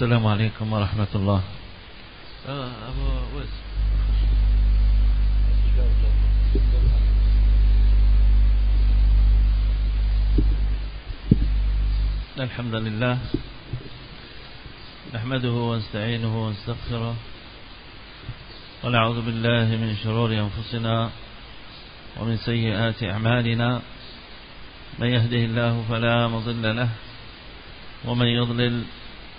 السلام عليكم ورحمة الله. أبو وز الحمد لله. نحمده ونستعينه ونستغفره. ونعوذ بالله من شرور أنفسنا ومن سيئات أعمالنا. من يهده الله فلا مضل له ومن يضلل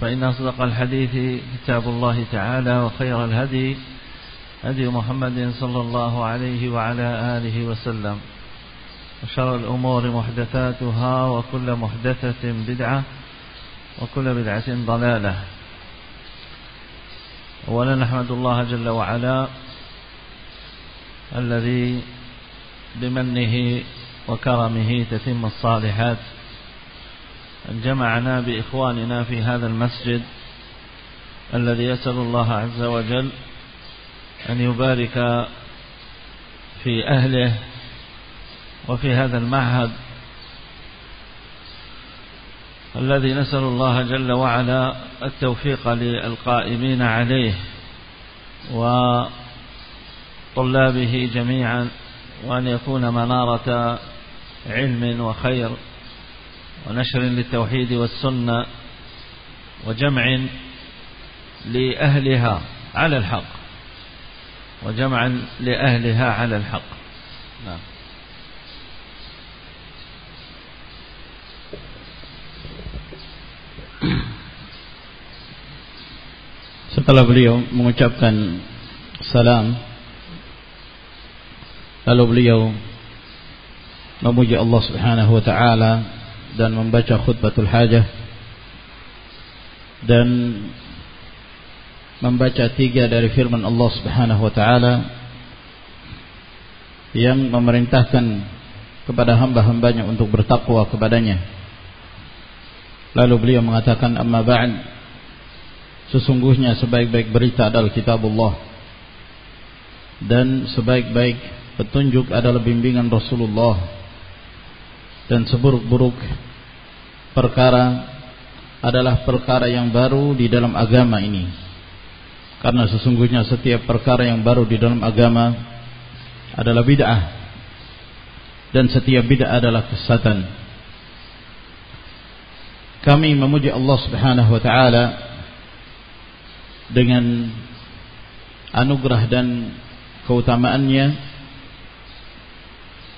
فإن أصدق الحديث كتاب الله تعالى وخير الهدي هدي محمد صلى الله عليه وعلى آله وسلم. وشر الأمور محدثاتها وكل محدثة بدعة وكل بدعة ضلالة. أولا نحمد الله جل وعلا الذي بمنه وكرمه تتم الصالحات جمعنا بإخواننا في هذا المسجد الذي يسأل الله عز وجل أن يبارك في أهله وفي هذا المعهد الذي نسأل الله جل وعلا التوفيق للقائمين عليه وطلابه جميعا وأن يكون منارة علم وخير. ونشر للتوحيد والسنة وجمع لأهلها على الحق وجمع لأهلها على الحق نعم Setelah beliau mengucapkan salam Lalu beliau Memuji Allah subhanahu wa ta'ala Dan membaca khutbatul hajah. Dan Membaca tiga dari firman Allah subhanahu wa ta'ala Yang memerintahkan Kepada hamba-hambanya untuk bertakwa kepadanya. Lalu beliau mengatakan Amma ba'd. Sesungguhnya sebaik-baik berita adalah kitab Allah Dan sebaik-baik petunjuk adalah bimbingan Rasulullah Dan seburuk-buruk perkara adalah perkara yang baru di dalam agama ini. Karena sesungguhnya setiap perkara yang baru di dalam agama adalah bid'ah Dan setiap bid'ah adalah kesatan Kami memuji Allah subhanahu wa ta'ala dengan anugerah dan keutamaannya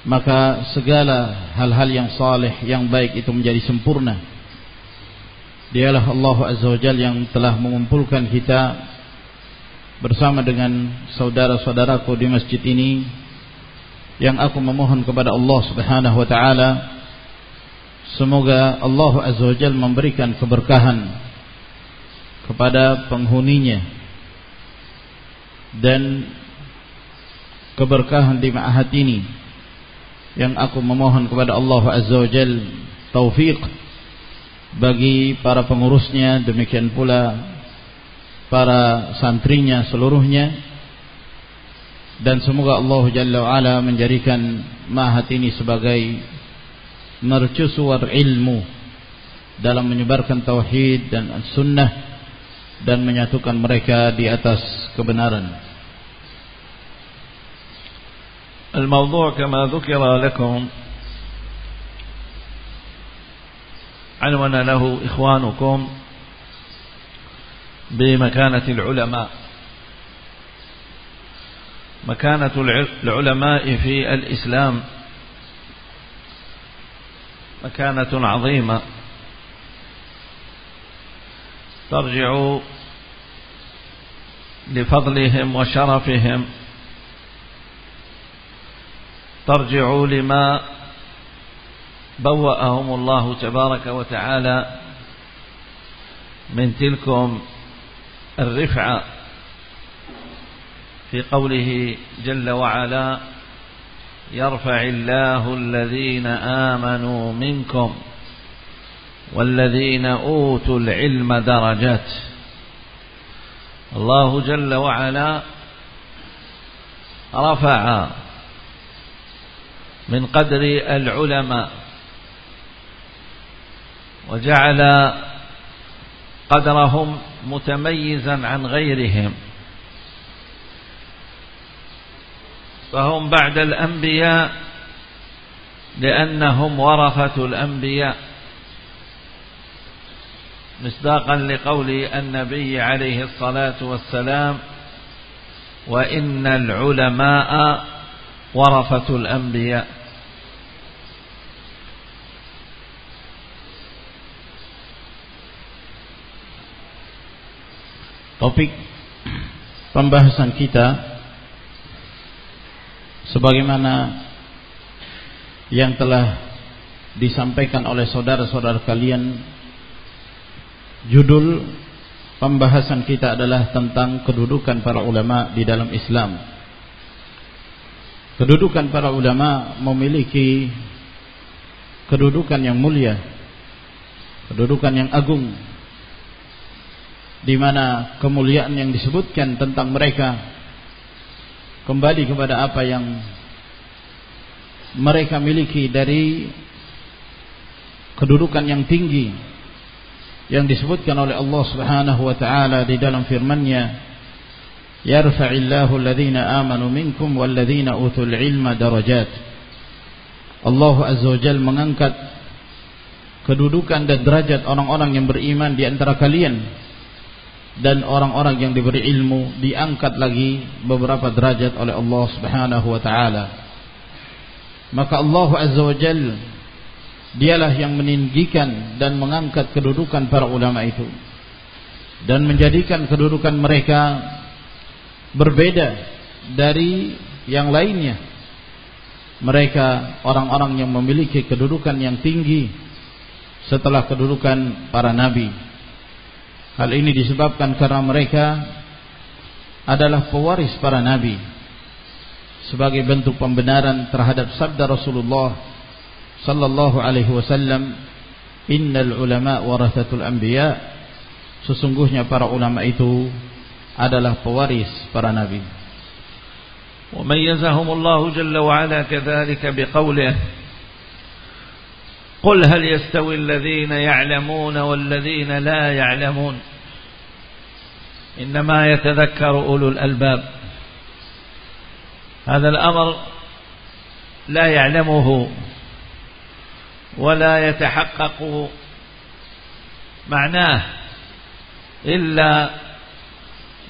maka segala hal-hal yang saleh yang baik itu menjadi sempurna. Dialah Allah Azza wa Jalla yang telah mengumpulkan kita bersama dengan saudara-saudaraku di masjid ini yang aku memohon kepada Allah Subhanahu wa taala semoga Allah Azza wa Jalla memberikan keberkahan kepada penghuninya dan keberkahan di ma'had ini yang aku memohon kepada Allah Azza wa Jal taufik bagi para pengurusnya demikian pula para santrinya seluruhnya dan semoga Allah Jalla wa Ala menjadikan ma'had ini sebagai mercusuar ilmu dalam menyebarkan tauhid dan sunnah dan menyatukan mereka di atas kebenaran. الموضوع كما ذكر لكم عنوان له إخوانكم بمكانة العلماء. مكانة العلماء في الإسلام مكانة عظيمة. ترجع لفضلهم وشرفهم ترجع لما بوأهم الله تبارك وتعالى من تلكم الرفعة في قوله جل وعلا يرفع الله الذين آمنوا منكم والذين أوتوا العلم درجات الله جل وعلا رفع من قدر العلماء. وجعل قدرهم متميزا عن غيرهم. فهم بعد الأنبياء لأنهم ورثة الأنبياء. مصداقا لقول النبي عليه الصلاة والسلام وإن العلماء ورثة الأنبياء. Topik pembahasan kita sebagaimana yang telah disampaikan oleh saudara-saudara kalian judul pembahasan kita adalah tentang kedudukan para ulama di dalam Islam. Kedudukan para ulama memiliki kedudukan yang mulia kedudukan yang agung di mana kemuliaan yang disebutkan tentang mereka kembali kepada apa yang mereka miliki dari kedudukan yang tinggi yang disebutkan oleh Allah Subhanahu wa taala di dalam firman-Nya yarfa'illahu alladhina amanu minkum walladhina utul ilma darajat. Allah Azza wa Jalla mengangkat kedudukan dan derajat orang-orang yang beriman di antara kalian dan orang-orang yang diberi ilmu diangkat lagi beberapa derajat oleh Allah Subhanahu wa taala. Maka Allah Azza wa Jal dialah yang meninggikan dan mengangkat kedudukan para ulama itu dan menjadikan kedudukan mereka berbeda dari yang lainnya. Mereka orang-orang yang memiliki kedudukan yang tinggi setelah kedudukan para nabi Hal ini disebabkan karena mereka adalah pewaris para nabi sebagai bentuk pembenaran terhadap sabda Rasulullah sallallahu alaihi wasallam innal ulama warathatul anbiya sesungguhnya para ulama itu adalah pewaris para nabi وميزهم الله جل وعلا كذلك بقوله قل هل يستوي الذين يعلمون والذين لا يعلمون إنما يتذكر أولو الألباب هذا الأمر لا يعلمه ولا يتحقق معناه إلا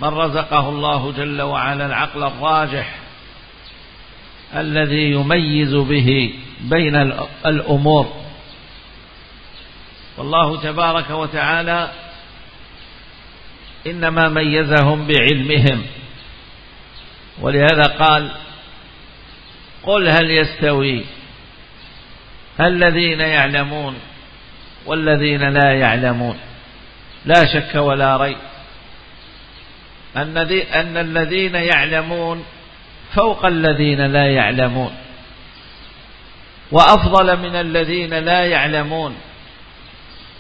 من رزقه الله جل وعلا العقل الراجح الذي يميز به بين الأمور والله تبارك وتعالى إنما ميزهم بعلمهم. ولهذا قال قل هل يستوي الذين يعلمون والذين لا يعلمون؟ لا شك ولا ريب أن الذين يعلمون فوق الذين لا يعلمون. وأفضل من الذين لا يعلمون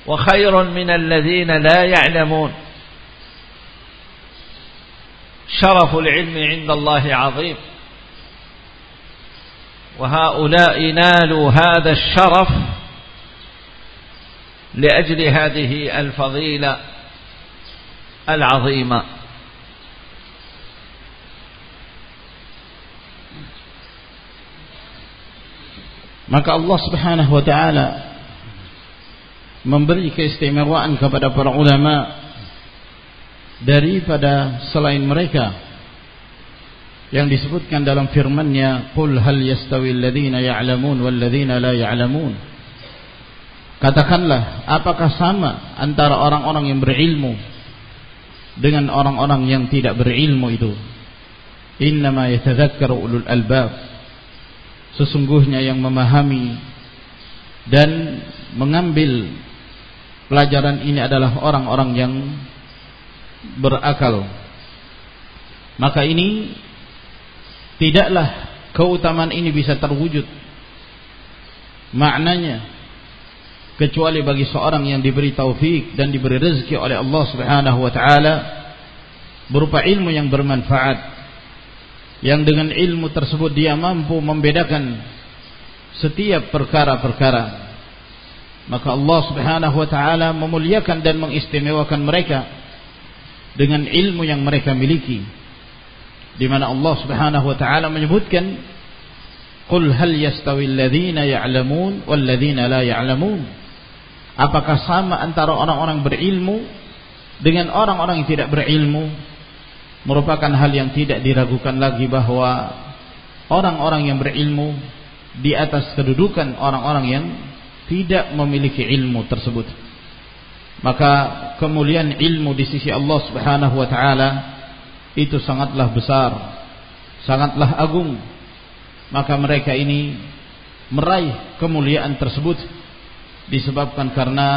وخير من الذين لا يعلمون. شرف العلم عند الله عظيم. وهؤلاء نالوا هذا الشرف لأجل هذه الفضيلة العظيمة. Maka Allah Subhanahu wa taala memberi keistimewaan kepada para ulama daripada selain mereka yang disebutkan dalam firman-Nya qul hal yastawi alladhina ya'lamun wal ladzina la ya'lamun. Katakanlah apakah sama antara orang-orang yang berilmu dengan orang-orang yang tidak berilmu itu? Innama yatadzakkaru ulul albab. Sesungguhnya yang memahami dan mengambil pelajaran ini adalah orang-orang yang berakal. Maka ini tidaklah keutamaan ini bisa terwujud. Maknanya kecuali bagi seorang yang diberi taufik dan diberi rezeki oleh Allah Subhanahu wa taala berupa ilmu yang bermanfaat yang dengan ilmu tersebut dia mampu membedakan setiap perkara-perkara maka Allah Subhanahu wa taala memuliakan dan mengistimewakan mereka dengan ilmu yang mereka miliki. Di mana Allah Subhanahu wa taala menyebutkan qul hal yastawi alladhina ya'lamun wal ladzina la ya'lamun. Apakah sama antara orang-orang berilmu dengan orang-orang yang tidak berilmu? Merupakan hal yang tidak diragukan lagi bahwa orang-orang yang berilmu di atas kedudukan orang-orang yang tidak memiliki ilmu tersebut. Maka kemuliaan ilmu di sisi Allah Subhanahu wa taala itu sangatlah besar sangatlah agung. Maka mereka ini meraih kemuliaan tersebut disebabkan karena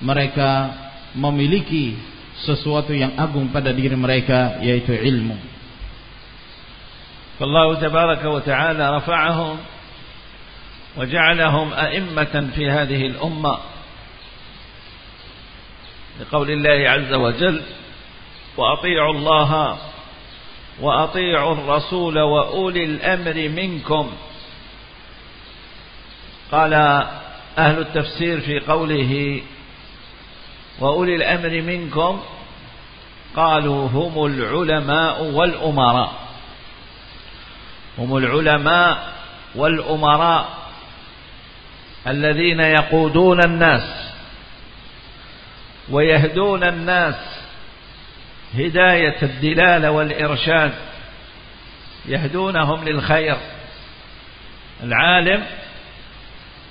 mereka memiliki sesuatu yang agung pada diri mereka yaitu ilmu. Allah tabaraka wa taala rafa'ahum. وجعلهم أئمة في هذه الأمة. لقول الله عز وجل وأطيعوا الله وأطيعوا الرسول وأولي الأمر منكم. قال أهل التفسير في قوله وأولي الأمر منكم قالوا هم العلماء والأمراء. هم العلماء والأمراء. الذين يقودون الناس ويهدون الناس هداية الدلالة والإرشاد يهدونهم للخير. العالم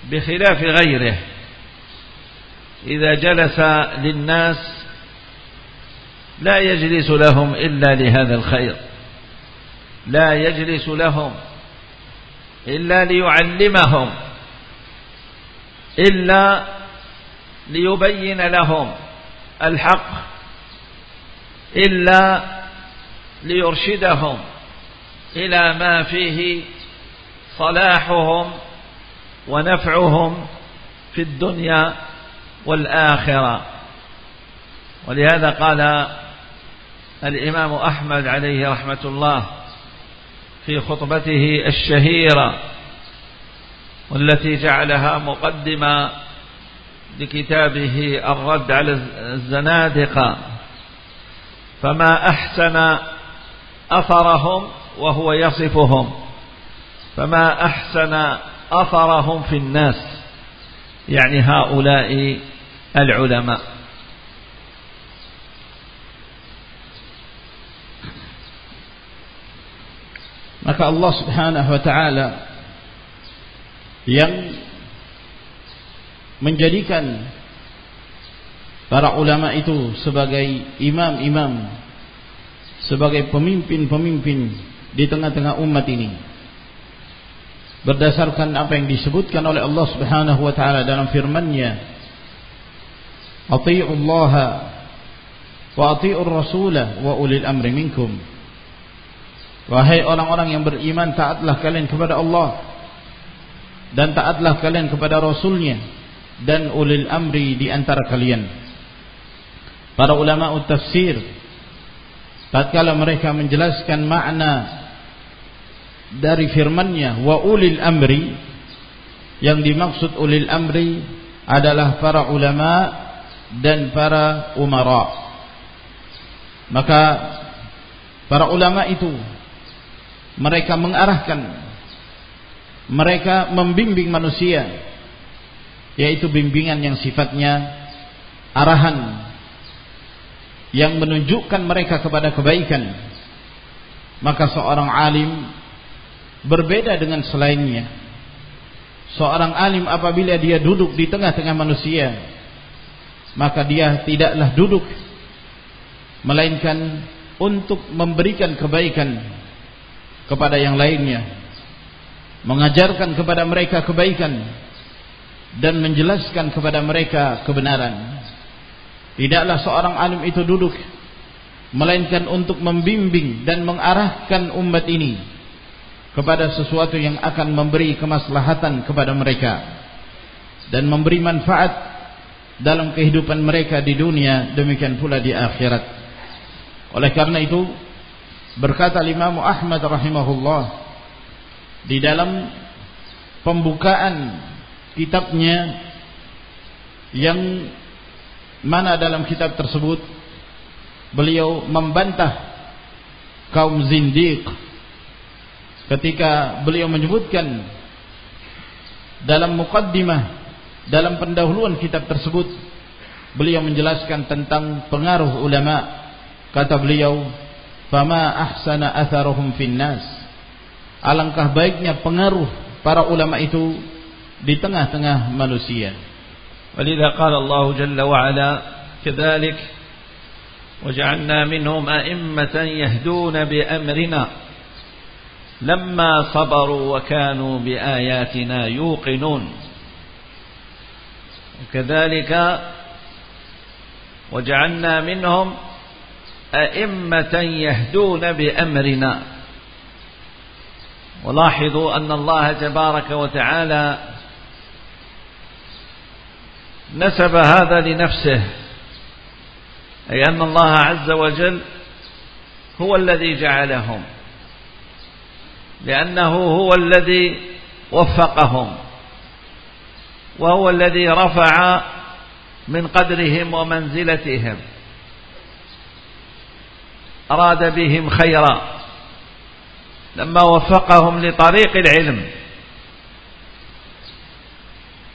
بخلاف غيره. إذا جلس للناس لا يجلس لهم إلا لهذا الخير. لا يجلس لهم إلا ليعلمهم. إلا ليبين لهم الحق إلا ليرشدهم إلى ما فيه صلاحهم ونفعهم في الدنيا والآخرة. ولهذا قال الإمام أحمد عليه رحمة الله في خطبته الشهيرة والتي جعلها مقدمة لكتابه الرد على الزنادقة. فما أحسن أثرهم وهو يصفهم. فما أحسن أثرهم في الناس يعني هؤلاء العلماء. Maka Allah Subhanahu wa taala yang menjadikan para ulama itu sebagai imam-imam sebagai pemimpin-pemimpin di tengah-tengah umat ini berdasarkan apa yang disebutkan oleh Allah Subhanahu wa taala dalam firman-Nya Allah wa atii'ur Rasulah wa ulil amri minkum. Wahai orang-orang yang beriman, taatlah kalian kepada Allah dan taatlah kalian kepada Rasulnya dan ulil amri di antara kalian. Para ulama tafsir tatkala mereka menjelaskan makna dari firman-Nya wa ulil amri yang dimaksud ulil amri adalah para ulama dan para umara. Maka para ulama itu mereka mengarahkan mereka membimbing manusia yaitu bimbingan yang sifatnya arahan yang menunjukkan mereka kepada kebaikan. Maka seorang alim berbeda dengan selainnya. Seorang alim apabila dia duduk di tengah-tengah manusia maka dia tidaklah duduk melainkan untuk memberikan kebaikan kepada yang lainnya mengajarkan kepada mereka kebaikan dan menjelaskan kepada mereka kebenaran. Tidaklah seorang alim itu duduk melainkan untuk membimbing dan mengarahkan umat ini kepada sesuatu yang akan memberi kemaslahatan kepada mereka dan memberi manfaat dalam kehidupan mereka di dunia demikian pula di akhirat. Oleh karena itu berkata Imam Ahmad rahimahullah di dalam pembukaan kitabnya yang mana dalam kitab tersebut beliau membantah kaum zindiq ketika beliau menyebutkan dalam mukaddimah dalam pendahuluan kitab tersebut beliau menjelaskan tentang pengaruh ulama Kata beliau, "Fama ahsana atharuhum finnas." Alangkah baiknya pengaruh para ulama itu di tengah-tengah manusia. ولذا قال الله جل وعلا كذلك وجعلنا منهم أئمة يهدون بأمرنا لما صبروا وكانوا بآياتنا يوقنون وكذلك وجعلنا منهم أئمة يهدون بأمرنا ولاحظوا أن الله تبارك وتعالى نسب هذا لنفسه أي أن الله عز وجل هو الذي جعلهم لأنه هو الذي وفقهم وهو الذي رفع من قدرهم ومنزلتهم أراد بهم خيرا. لما وفقهم لطريق العلم.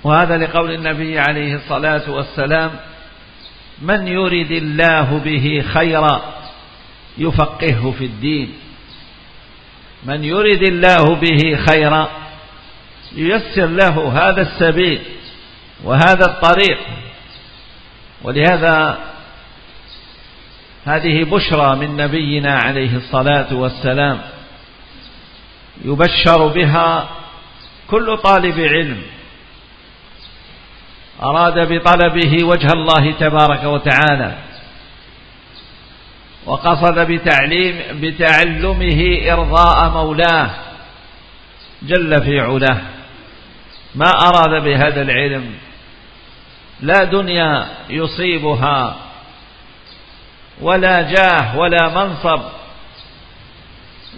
وهذا لقول النبي عليه الصلاة والسلام من يرد الله به خيرا يفقهه في الدين. من يرد الله به خيرا ييسر له هذا السبيل وهذا الطريق. ولهذا هذه بشرى من نبينا عليه الصلاة والسلام يبشر بها كل طالب علم. أراد بطلبه وجه الله تبارك وتعالى. وقصد بتعليم بتعلمه إرضاء مولاه جل في علاه. ما أراد بهذا العلم. لا دنيا يصيبها ولا جاه ولا منصب.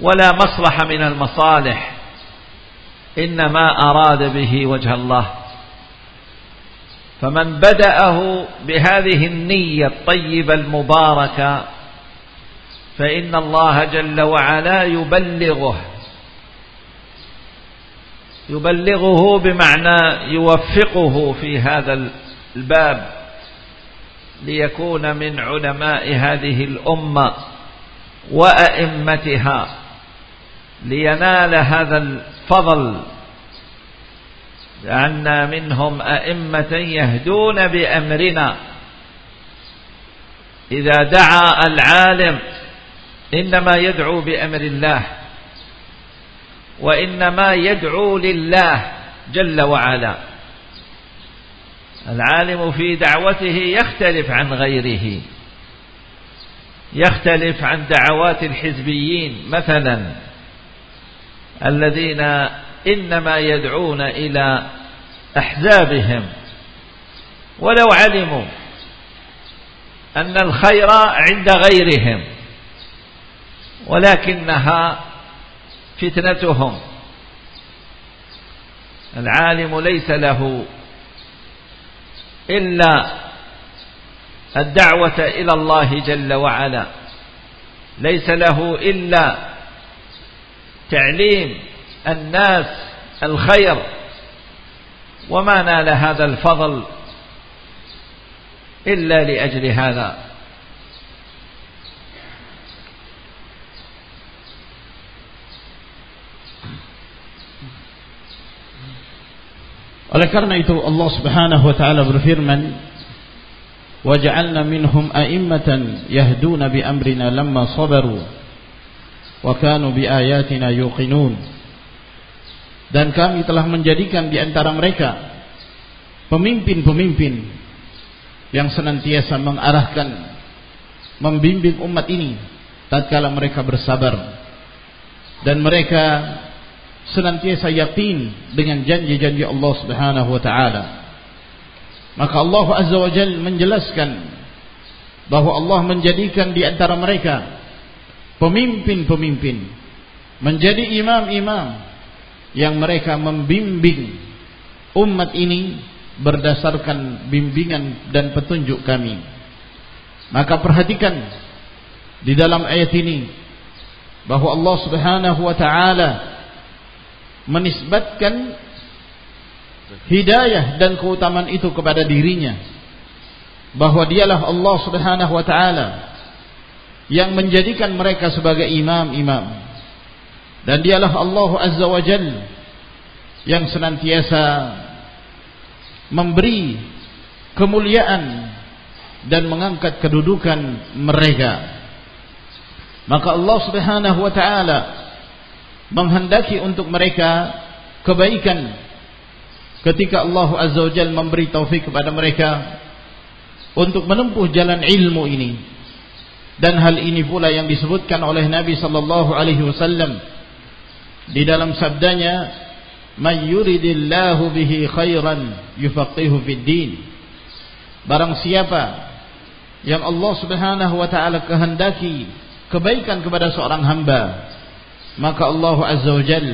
ولا مصلحة من المصالح. إنما أراد به وجه الله. فمن بدأه بهذه النية الطيبة المباركة فإن الله جل وعلا يبلغه. يبلغه بمعنى يوفقه في هذا الباب ليكون من علماء هذه الأمة وأئمتها. لينال هذا الفضل لأن منهم أئمة يهدون بأمرنا. إذا دعا العالم إنما يدعو بأمر الله وإنما يدعو لله جل وعلا. العالم في دعوته يختلف عن غيره يختلف عن دعوات الحزبيين مثلا. الذين إنما يدعون إلى أحزابهم ولو علموا أن الخير عند غيرهم ولكنها فتنتهم. العالم ليس له إلا الدعوة إلى الله جل وعلا. ليس له إلا تعليم الناس الخير. وما نال هذا الفضل إلا لأجل هذا. Oleh karena الله سبحانه وتعالى wa taala وَجَعَلْنَا مِنْهُمْ أَئِمَّةً يَهْدُونَ بِأَمْرِنَا لَمَّا صَبَرُوا. Wa kanu bi ayatina yuqinun." Dan kami telah menjadikan di antara mereka pemimpin-pemimpin yang senantiasa mengarahkan membimbing umat ini tatkala mereka bersabar dan mereka senantiasa yakin dengan janji-janji Allah Subhanahu wa taala. Maka Allah Azza wa Jalla menjelaskan bahwa Allah menjadikan di antara mereka pemimpin-pemimpin menjadi imam-imam yang mereka membimbing umat ini berdasarkan bimbingan dan petunjuk kami. Maka perhatikan di dalam ayat ini bahwa Allah Subhanahu wa taala menisbatkan hidayah dan keutamaan itu kepada dirinya bahwa dialah Allah Subhanahu wa taala yang menjadikan mereka sebagai imam-imam dan dialah Allah Azza wa Jalla yang senantiasa memberi kemuliaan dan mengangkat kedudukan mereka. Maka Allah Subhanahu wa taala menghendaki untuk mereka kebaikan ketika Allah Azza wa Jalla memberi taufik kepada mereka untuk menempuh jalan ilmu ini dan hal ini pula yang disebutkan oleh Nabi sallallahu alaihi wasallam di dalam sabdanya may yuridillahu bihi khairan yufaqihu fid din barang siapa yang Allah Subhanahu wa taala kehendaki kebaikan kepada seorang hamba maka Allah Azza wa Jal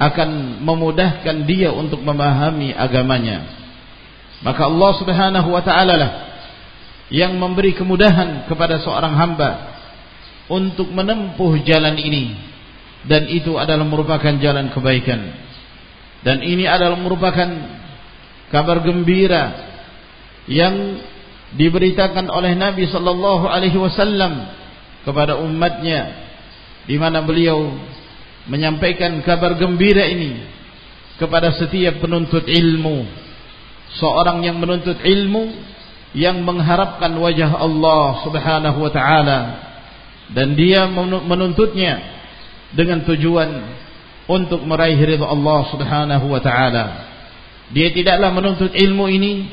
akan memudahkan dia untuk memahami agamanya. Maka Allah Subhanahu wa taala lah yang memberi kemudahan kepada seorang hamba untuk menempuh jalan ini dan itu adalah merupakan jalan kebaikan. Dan ini adalah merupakan kabar gembira yang diberitakan oleh Nabi sallallahu alaihi wasallam kepada umatnya di mana beliau menyampaikan kabar gembira ini kepada setiap penuntut ilmu seorang yang menuntut ilmu yang mengharapkan wajah Allah Subhanahu wa taala dan dia menuntutnya dengan tujuan untuk meraih ridha Allah Subhanahu wa taala dia tidaklah menuntut ilmu ini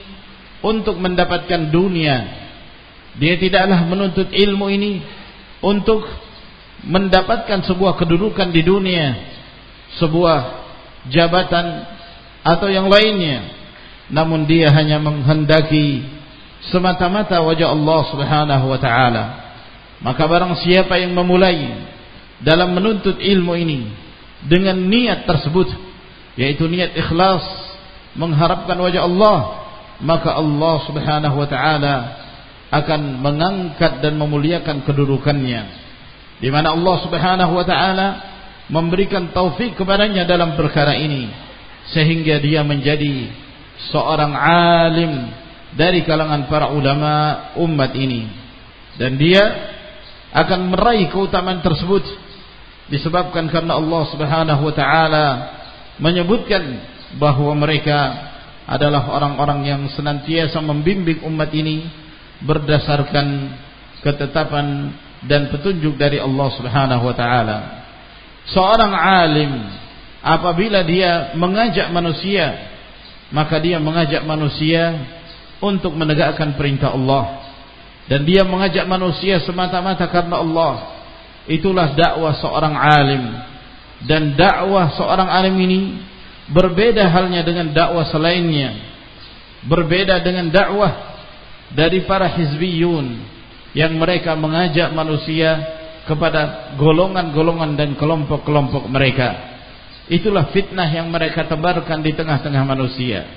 untuk mendapatkan dunia dia tidaklah menuntut ilmu ini untuk mendapatkan sebuah kedudukan di dunia, sebuah jabatan atau yang lainnya. Namun dia hanya menghendaki semata-mata wajah Allah Subhanahu wa taala. Maka barang siapa yang memulai dalam menuntut ilmu ini dengan niat tersebut yaitu niat ikhlas mengharapkan wajah Allah, maka Allah Subhanahu wa taala akan mengangkat dan memuliakan kedudukannya di mana Allah Subhanahu wa taala memberikan taufik kepadanya dalam perkara ini sehingga dia menjadi seorang alim dari kalangan para ulama umat ini dan dia akan meraih keutamaan tersebut disebabkan karena Allah Subhanahu wa taala menyebutkan bahwa mereka adalah orang-orang yang senantiasa membimbing umat ini berdasarkan ketetapan dan petunjuk dari Allah Subhanahu wa taala. Seorang alim apabila dia mengajak manusia, maka dia mengajak manusia untuk menegakkan perintah Allah dan dia mengajak manusia semata-mata karena Allah. Itulah dakwah seorang alim dan dakwah seorang alim ini berbeda halnya dengan dakwah selainnya. Berbeda dengan dakwah dari para hizbiyun yang mereka mengajak manusia kepada golongan-golongan dan kelompok-kelompok mereka. Itulah fitnah yang mereka tebarkan di tengah-tengah manusia.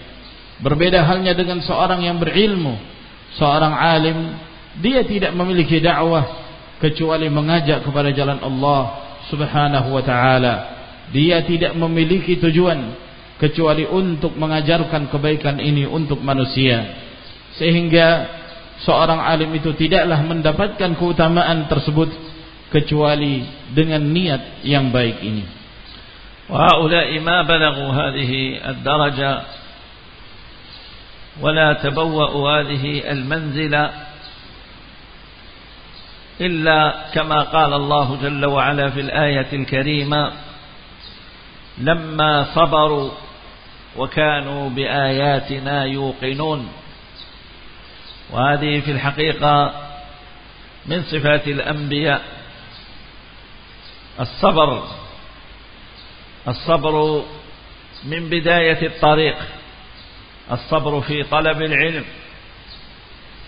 Berbeda halnya dengan seorang yang berilmu, seorang alim, dia tidak memiliki dakwah kecuali mengajak kepada jalan Allah Subhanahu wa taala. Dia tidak memiliki tujuan kecuali untuk mengajarkan kebaikan ini untuk manusia. Sehingga seorang alim itu tidaklah mendapatkan keutamaan tersebut kecuali dengan niat yang baik ini. Wa ula'i ma balaghu hadhihi ad-daraja ولا تبوأوا هذه المنزلة إلا كما قال الله جل وعلا في الآية الكريمة لما صبروا وكانوا بآياتنا يوقنون. وهذه في الحقيقة من صفات الأنبياء. الصبر الصبر من بداية الطريق. الصبر في طلب العلم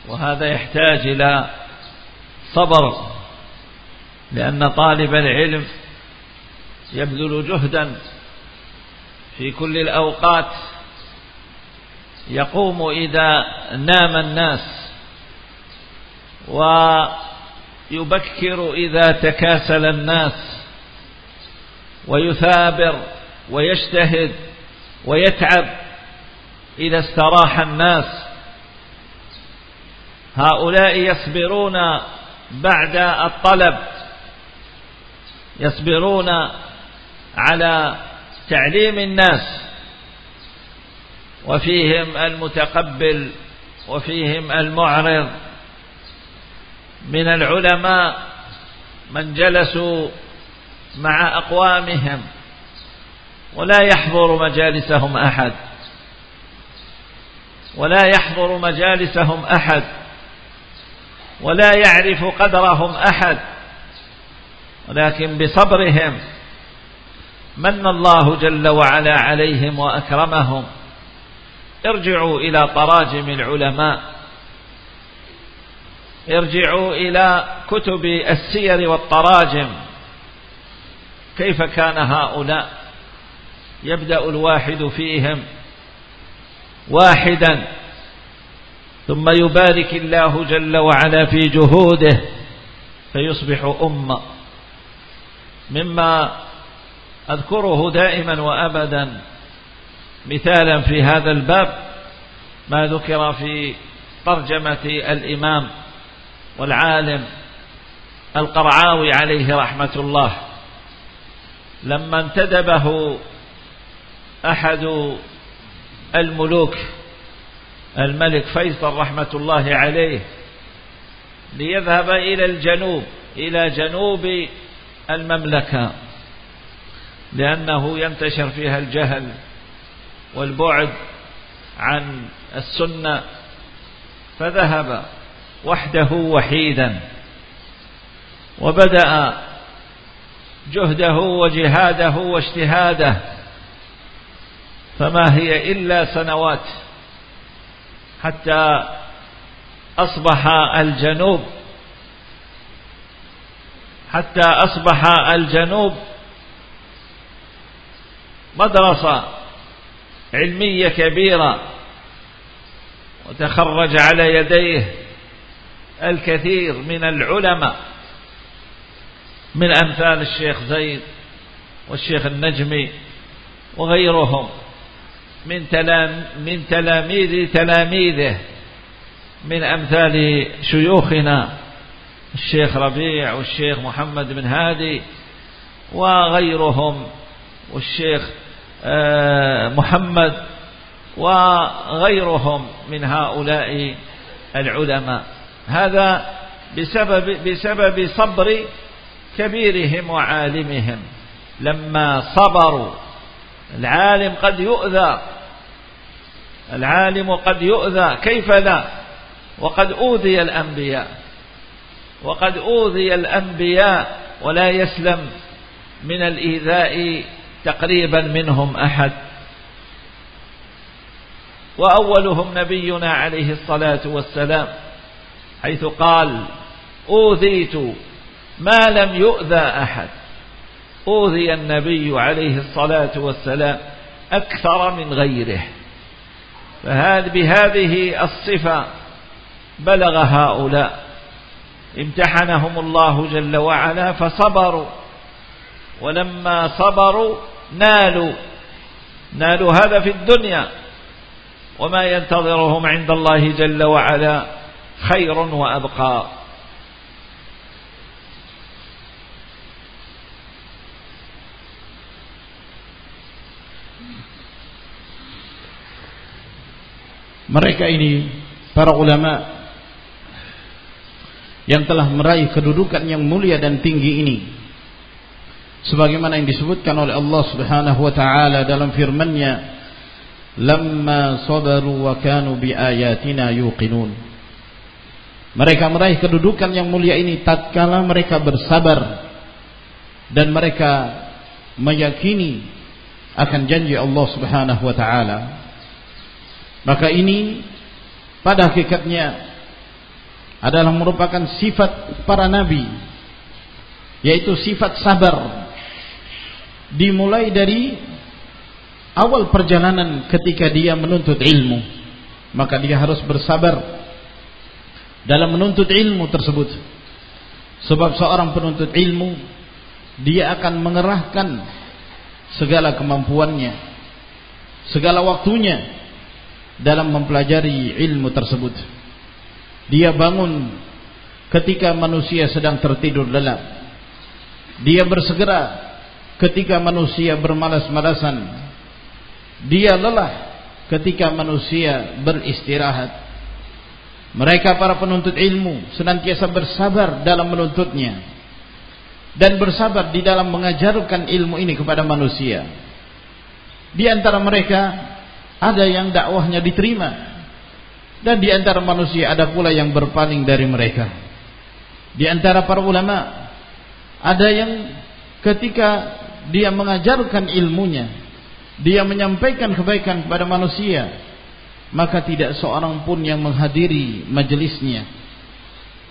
وهذا يحتاج إلى صبر لأن طالب العلم يبذل جهدا في كل الأوقات يقوم إذا نام الناس ويبكر إذا تكاسل الناس ويثابر ويجتهد ويتعب. إذا استراح الناس. هؤلاء يصبرون بعد الطلب. يصبرون على تعليم الناس. وفيهم المتقبل وفيهم المعرض. من العلماء من جلسوا مع أقوامهم. ولا يحضر مجالسهم أحد. ولا يحضر مجالسهم أحد ولا يعرف قدرهم أحد ولكن بصبرهم من الله جل وعلا عليهم وأكرمهم. ارجعوا إلى طراجم العلماء ارجعوا إلى كتب السير والطراجم. كيف كان هؤلاء؟ يبدأ الواحد فيهم. واحدا. ثم يبارك الله جل وعلا في جهوده فيصبح أمة. مما أذكره دائما وأبدا مثالا في هذا الباب ما ذكر في ترجمة الإمام والعالم القرعاوي عليه رحمة الله. لما انتدبه أحد الملوك الملك فيصل رحمة الله عليه ليذهب إلى الجنوب إلى جنوب المملكة لأنه ينتشر فيها الجهل والبعد عن السنة فذهب وحده وحيدا وبدأ جهده وجهاده واجتهاده فما هي إلا سنوات حتى أصبح الجنوب حتى أصبح الجنوب مدرسة علمية كبيرة وتخرج على يديه الكثير من العلماء من أمثال الشيخ زيد والشيخ النجمي وغيرهم. من تلام من تلاميذ تلاميذه من أمثال شيوخنا الشيخ ربيع والشيخ محمد بن هادي وغيرهم والشيخ آه، محمد وغيرهم من هؤلاء العلماء. هذا بسبب بسبب صبر كبيرهم وعالمهم. لما صبروا العالم قد يؤذى العالم قد يؤذى كيف لا وقد أوذي الأنبياء. وقد أوذي الأنبياء ولا يسلم من الإيذاء تقريبا منهم أحد. وأولهم نبينا عليه الصلاة والسلام حيث قال أوذيت ما لم يؤذى أحد. أوذي النبي عليه الصلاة والسلام أكثر من غيره. بهذه الصفة بلغ هؤلاء. امتحنهم الله جل وعلا فصبروا. ولما صبروا نالوا. نالوا هذا في الدنيا. وما ينتظرهم عند الله جل وعلا خير وأبقى. Mereka ini para ulama yang telah meraih kedudukan yang mulia dan tinggi ini sebagaimana yang disebutkan oleh Allah Subhanahu wa taala dalam firman-Nya lamma sabaru wa kanu biayatina yuqinun. Mereka meraih kedudukan yang mulia ini tatkala mereka bersabar dan mereka meyakini akan janji Allah Subhanahu wa taala maka ini pada hakikatnya adalah merupakan sifat para nabi yaitu sifat sabar. Dimulai dari awal perjalanan ketika dia menuntut ilmu. Maka dia harus bersabar dalam menuntut ilmu tersebut. Sebab seorang penuntut ilmu dia akan mengerahkan segala kemampuannya segala waktunya dalam mempelajari ilmu tersebut dia bangun ketika manusia sedang tertidur lelap. Dia bersegera ketika manusia bermalas-malasan. Dia lelah ketika manusia beristirahat. Mereka para penuntut ilmu senantiasa bersabar dalam menuntutnya dan bersabar di dalam mengajarkan ilmu ini kepada manusia. Di antara mereka ada yang dakwahnya diterima, dan di antara manusia ada pula yang berpaling dari mereka. Di antara para ulama ada yang ketika dia mengajarkan ilmunya, dia menyampaikan kebaikan kepada manusia, maka tidak seorang pun yang menghadiri majelisnya.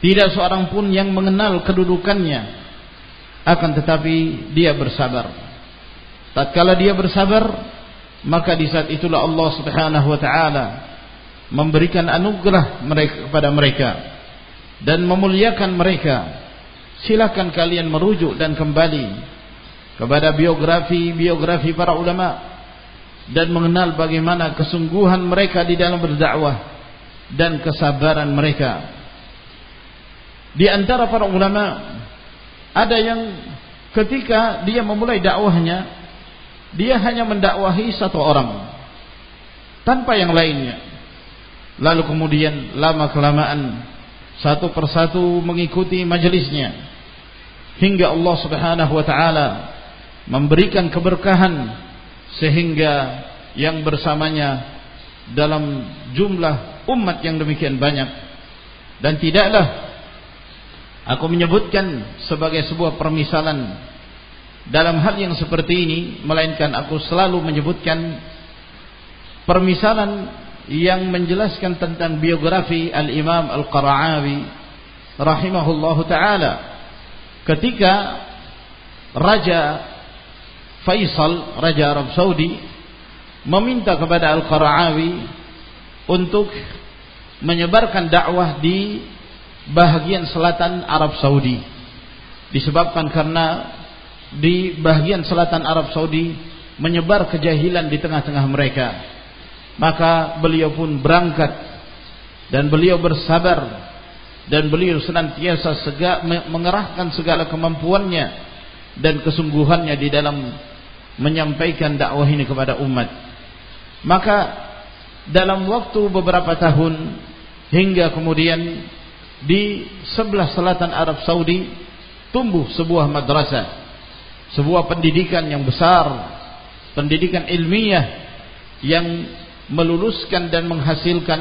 Tidak seorang pun yang mengenal kedudukannya. Akan tetapi dia bersabar. Tatkala dia bersabar, maka di saat itulah Allah Subhanahu wa taala memberikan anugerah mereka kepada mereka dan memuliakan mereka. Silakan kalian merujuk dan kembali kepada biografi-biografi para ulama dan mengenal bagaimana kesungguhan mereka di dalam berdakwah dan kesabaran mereka. Di antara para ulama ada yang ketika dia memulai dakwahnya dia hanya mendakwahi satu orang. Tanpa yang lainnya. Lalu kemudian lama kelamaan satu persatu mengikuti majelisnya hingga Allah Subhanahu wa taala memberikan keberkahan sehingga yang bersamanya dalam jumlah umat yang demikian banyak. Dan tidaklah aku menyebutkan sebagai sebuah permisalan dalam hal yang seperti ini melainkan aku selalu menyebutkan permisalan yang menjelaskan tentang biografi Al-Imam Al-Qara'awi rahimahullahu taala. Ketika Raja Faisal Raja Arab Saudi meminta kepada Al-Qara'awi untuk menyebarkan dakwah di bahagian selatan Arab Saudi. Disebabkan karena di bahagian selatan Arab Saudi menyebar kejahilan di tengah-tengah mereka. Maka beliau pun berangkat dan beliau bersabar dan beliau senantiasa segak mengerahkan segala kemampuannya dan kesungguhannya di dalam menyampaikan dakwah ini kepada umat. Maka dalam waktu beberapa tahun hingga kemudian di sebelah selatan Arab Saudi tumbuh sebuah madrasah sebuah pendidikan yang besar pendidikan ilmiah yang meluluskan dan menghasilkan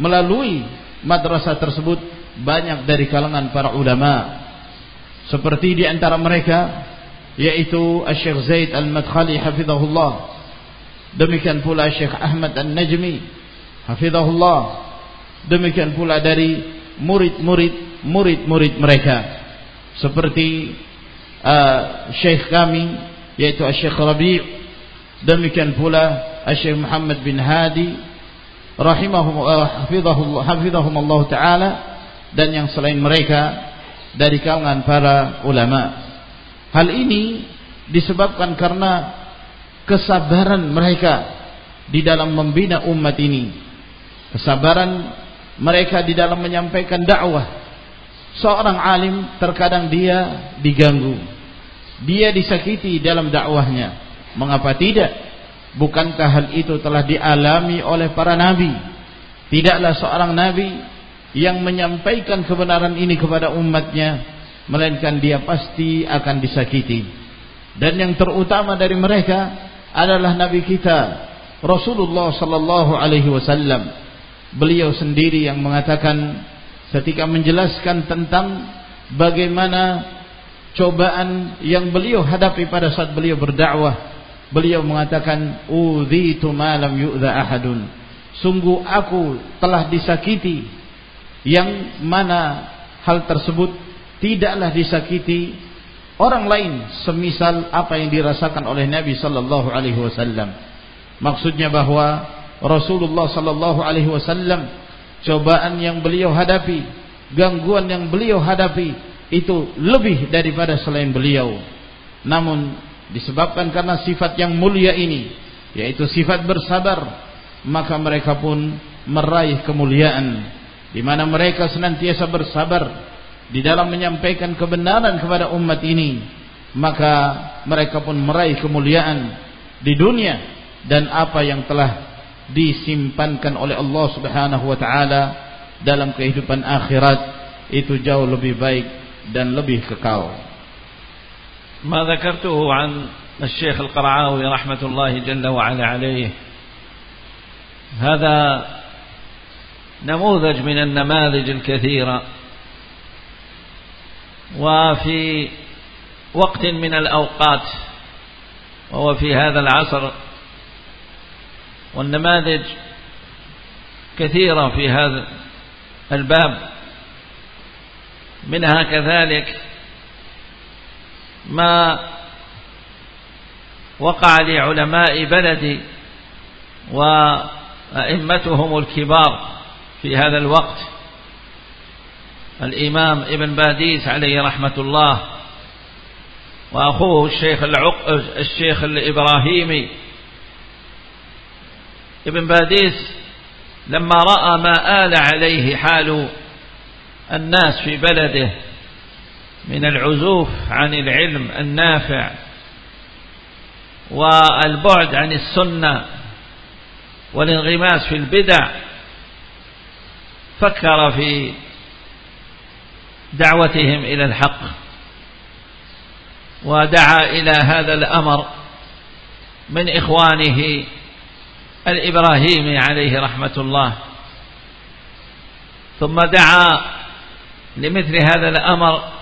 melalui madrasah tersebut banyak dari kalangan para ulama. Seperti di antara mereka yaitu Syekh Zaid Al-Madkhali hafizahullah. Demikian pula Syekh Ahmad An-Najmi hafizahullah. Demikian pula dari murid-murid murid-murid mereka. Seperti uh, Syekh kami yaitu Syekh Rabi' demikian pula Syekh Muhammad bin Hadi rahimahum hafizahullah hafizahum Allah taala dan yang selain mereka dari kalangan para ulama. Hal ini disebabkan karena kesabaran mereka di dalam membina umat ini. Kesabaran mereka di dalam menyampaikan dakwah. Seorang alim terkadang dia diganggu. Dia disakiti dalam dakwahnya. Mengapa tidak? Bukankah hal itu telah dialami oleh para nabi tidaklah seorang nabi yang menyampaikan kebenaran ini kepada umatnya melainkan dia pasti akan disakiti dan yang terutama dari mereka adalah nabi kita Rasulullah sallallahu alaihi wasallam beliau sendiri yang mengatakan ketika menjelaskan tentang bagaimana cobaan yang beliau hadapi pada saat beliau berdakwah. Beliau mengatakan udhitu ma lam yu'dha ahadun. Sungguh aku telah disakiti yang mana hal tersebut tidaklah disakiti orang lain semisal apa yang dirasakan oleh Nabi sallallahu alaihi wasallam. Maksudnya bahwa Rasulullah sallallahu alaihi wasallam cobaan yang beliau hadapi gangguan yang beliau hadapi itu lebih daripada selain beliau. Namun disebabkan karena sifat yang mulia ini yaitu sifat bersabar maka mereka pun meraih kemuliaan. Di mana mereka senantiasa bersabar di dalam menyampaikan kebenaran kepada umat ini maka mereka pun meraih kemuliaan di dunia dan apa yang telah disimpankan oleh Allah Subhanahu wa taala dalam kehidupan akhirat itu jauh lebih baik dan lebih kekal. ما ذكرته عن الشيخ القرعاوي رحمة الله جل وعلا عليه هذا نموذج من النماذج الكثيرة وفي وقت من الأوقات وهو في هذا العصر والنماذج كثيرة في هذا الباب منها كذلك ما وقع لعلماء بلدي وأئمتهم الكبار في هذا الوقت الإمام ابن باديس عليه رحمة الله وأخوه الشيخ العق الشيخ الإبراهيمي ابن باديس لما رأى ما آل عليه حال الناس في بلده من العزوف عن العلم النافع والبعد عن السنة والانغماس في البدع فكر في دعوتهم إلى الحق ودعا إلى هذا الأمر من إخوانه الإبراهيمي عليه رحمة الله ثم دعا لمثل هذا الأمر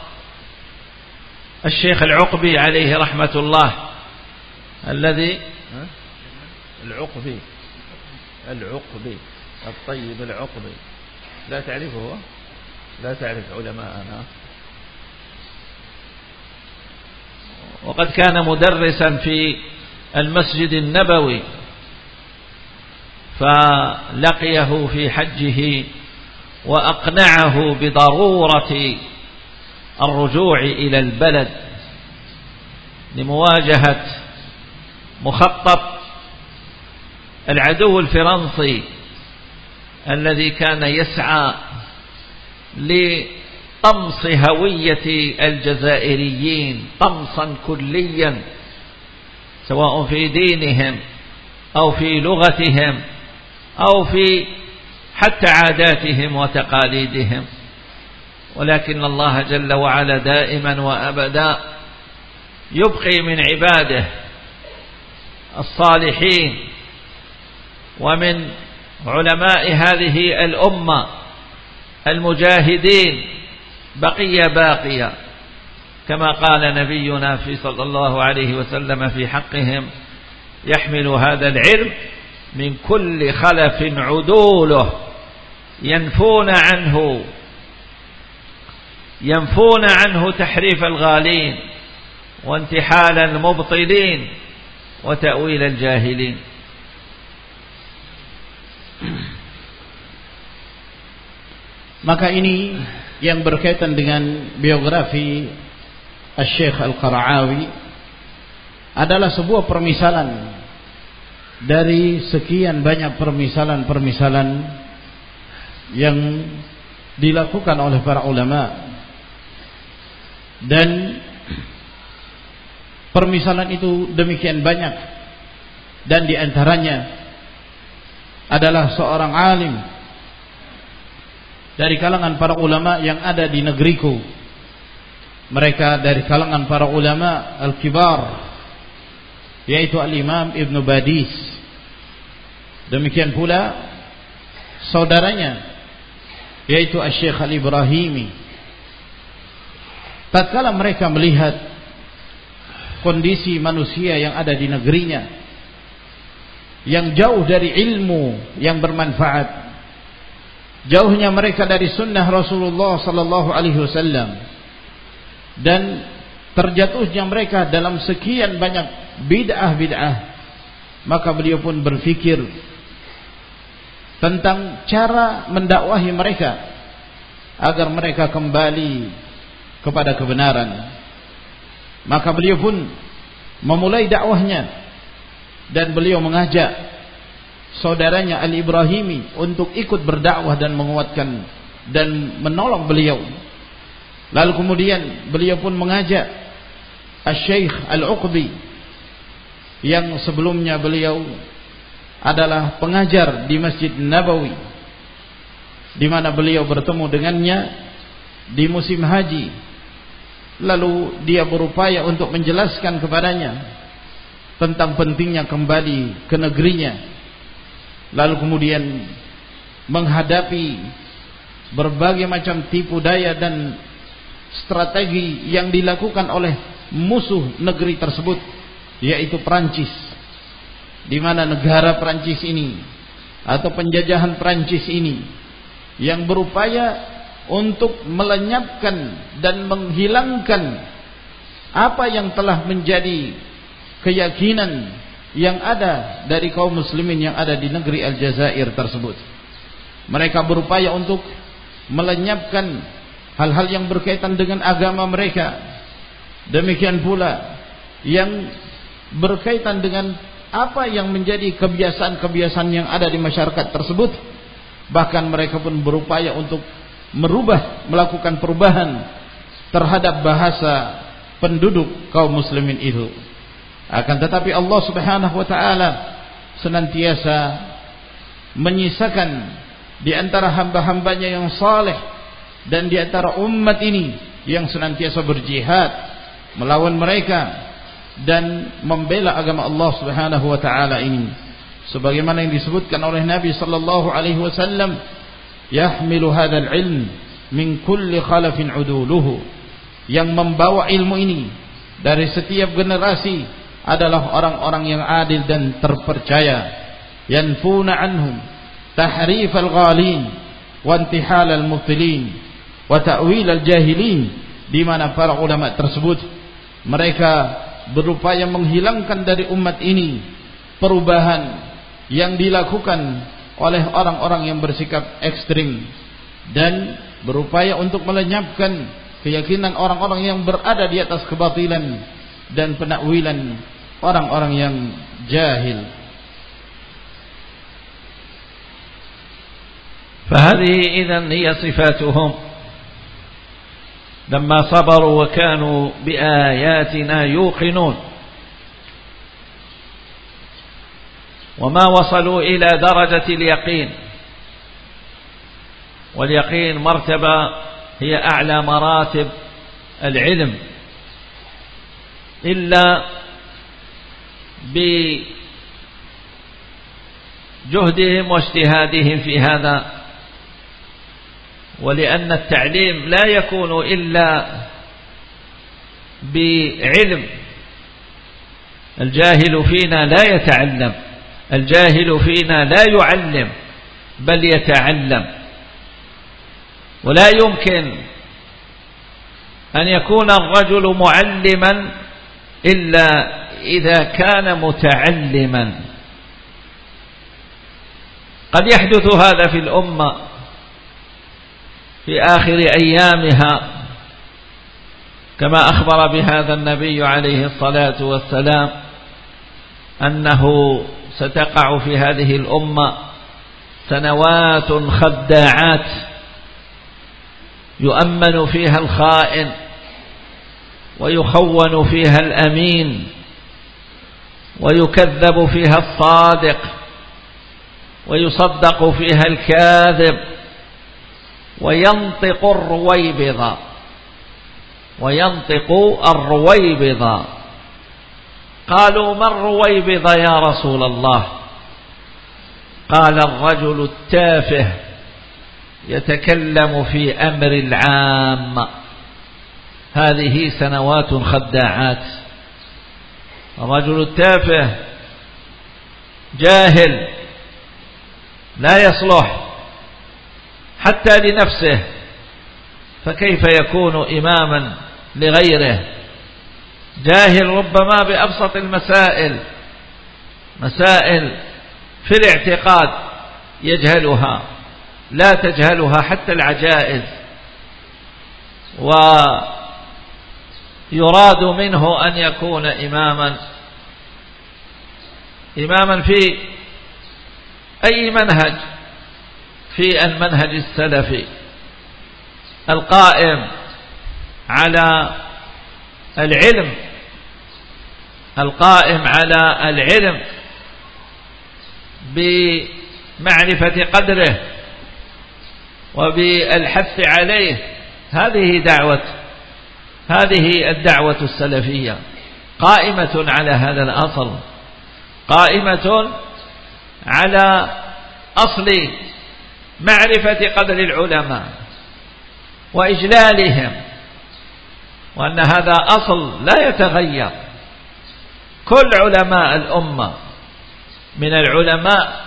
الشيخ العقبي عليه رحمة الله. الذي العقبي. العقبي. الطيب العقبي. لا تعرفه؟ لا تعرف علماءنا. وقد كان مدرسا في المسجد النبوي فلقيه في حجه وأقنعه بضرورة الرجوع إلى البلد لمواجهة مخطط العدو الفرنسي الذي كان يسعى لطمس هوية الجزائريين طمسا كليا سواء في دينهم أو في لغتهم أو في حتى عاداتهم وتقاليدهم. ولكن الله جل وعلا دائما وأبدا يبقي من عباده الصالحين ومن علماء هذه الأمة المجاهدين بقي باقيا كما قال نبينا في صلى الله عليه وسلم في حقهم يحمل هذا العلم من كل خلف عدوله. ينفون عنه ينفون عنه تحريف الغالين وانتحال المبطلين وتأويل الجاهلين Maka ini yang berkaitan dengan biografi Syekh Al-Qara'awi adalah sebuah permisalan dari sekian banyak permisalan-permisalan yang dilakukan oleh para ulama. Dan permisalan itu demikian banyak. Dan di antaranya adalah seorang alim dari kalangan para ulama yang ada di negeriku. Mereka dari kalangan para ulama al-kibar yaitu al-Imam Ibn Badis. Demikian pula saudaranya yaitu Al-Syekh Al-Ibrahimi. Tatkala mereka melihat kondisi manusia yang ada di negerinya yang jauh dari ilmu yang bermanfaat jauhnya mereka dari sunnah Rasulullah sallallahu alaihi wasallam dan terjatuhnya mereka dalam sekian banyak bid'ah-bid'ah maka beliau pun berfikir tentang cara mendakwahi mereka agar mereka kembali kepada kebenaran. Maka beliau pun memulai dakwahnya dan beliau mengajak saudaranya Al-Ibrahimi untuk ikut berdakwah dan menguatkan dan menolong beliau. Lalu kemudian beliau pun mengajak Al-Syeikh Al-Uqbi yang sebelumnya beliau adalah pengajar di Masjid Nabawi di mana beliau bertemu dengannya di musim haji. Lalu dia berupaya untuk menjelaskan kepadanya tentang pentingnya kembali ke negerinya. Lalu kemudian menghadapi berbagai macam tipu daya dan strategi yang dilakukan oleh musuh negeri tersebut yaitu Prancis di mana negara Prancis ini atau penjajahan Prancis ini yang berupaya untuk melenyapkan dan menghilangkan apa yang telah menjadi keyakinan yang ada dari kaum muslimin yang ada di negeri Aljazair tersebut. Mereka berupaya untuk melenyapkan hal-hal yang berkaitan dengan agama mereka. Demikian pula yang berkaitan dengan apa yang menjadi kebiasaan-kebiasaan yang ada di masyarakat tersebut? Bahkan mereka pun berupaya untuk merubah melakukan perubahan terhadap bahasa penduduk kaum muslimin itu. Akan tetapi Allah Subhanahu wa taala senantiasa menyisakan di antara hamba-hambanya yang saleh dan di antara umat ini yang senantiasa berjihad melawan mereka dan membela agama Allah Subhanahu wa taala ini. Sebagaimana yang disebutkan oleh Nabi sallallahu alaihi wasallam yahmilu hadzal ilm min kulli khalafin uduluhu. Yang membawa ilmu ini dari setiap generasi adalah orang-orang yang adil dan terpercaya. Yanfuna anhum tahrif al-ghalin wa intihal al-mubtilin wa ta'wil al-jahilin di mana para ulama tersebut mereka berupaya menghilangkan dari umat ini perubahan yang dilakukan oleh orang-orang yang bersikap ekstrim dan berupaya untuk melenyapkan keyakinan orang-orang yang berada di atas kebatilan dan penakwilan orang-orang yang jahil. فهذه إذن هي صفاتهم لما صبروا وكانوا بآياتنا يوقنون. وما وصلوا إلى درجة اليقين. واليقين مرتبة هي أعلى مراتب العلم. إلا بجهدهم واجتهادهم في هذا ولأن التعليم لا يكون إلا بعلم. الجاهل فينا لا يتعلم. الجاهل فينا لا يعلم بل يتعلم. ولا يمكن أن يكون الرجل معلما إلا إذا كان متعلما. قد يحدث هذا في الأمة. في آخر أيامها كما أخبر بهذا النبي عليه الصلاة والسلام أنه ستقع في هذه الأمة سنوات خداعات يؤمن فيها الخائن ويخون فيها الأمين ويكذب فيها الصادق ويصدق فيها الكاذب وينطق الرويبضة وينطق الرويبضة قالوا من رويبضة يا رسول الله؟ قال الرجل التافه يتكلم في أمر العام. هذه سنوات خداعات. الرجل التافه جاهل لا يصلح. حتى لنفسه فكيف يكون إماما لغيره؟ جاهل ربما بأبسط المسائل مسائل في الاعتقاد يجهلها لا تجهلها حتى العجائز ويراد منه أن يكون إماما إماما في أي منهج؟ في المنهج السلفي القائم على العلم القائم على العلم بمعرفة قدره وبالحث عليه. هذه دعوة هذه الدعوة السلفية قائمة على هذا الأصل قائمة على أصل معرفة قدر العلماء وإجلالهم وأن هذا أصل لا يتغير. كل علماء الأمة من العلماء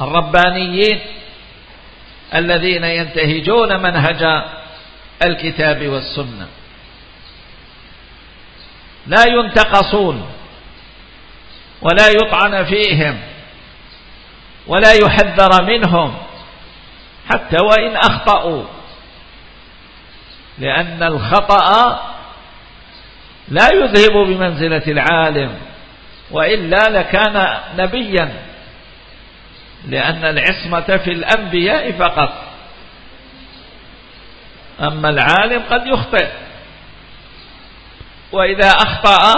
الربانيين الذين ينتهجون منهج الكتاب والسنة. لا ينتقصون ولا يطعن فيهم ولا يحذر منهم حتى وإن أخطأوا. لأن الخطأ لا يذهب بمنزلة العالم وإلا لكان نبيا. لأن العصمة في الأنبياء فقط. أما العالم قد يخطئ. وإذا أخطأ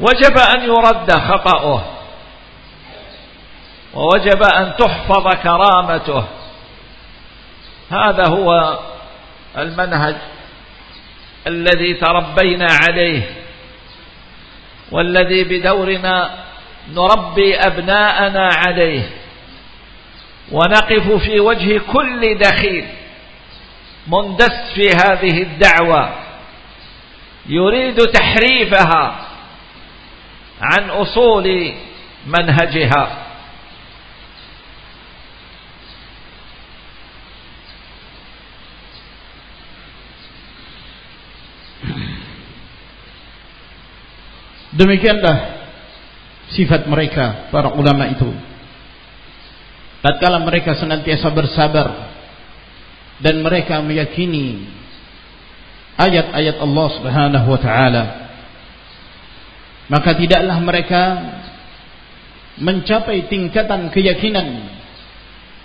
وجب أن يرد خطأه ووجب أن تحفظ كرامته. هذا هو المنهج الذي تربينا عليه والذي بدورنا نربي أبناءنا عليه ونقف في وجه كل دخيل مندس في هذه الدعوة يريد تحريفها عن أصول منهجها. Demikianlah sifat mereka para ulama itu. Tatkala mereka senantiasa bersabar dan mereka meyakini ayat-ayat Allah Subhanahu wa taala maka tidaklah mereka mencapai tingkatan keyakinan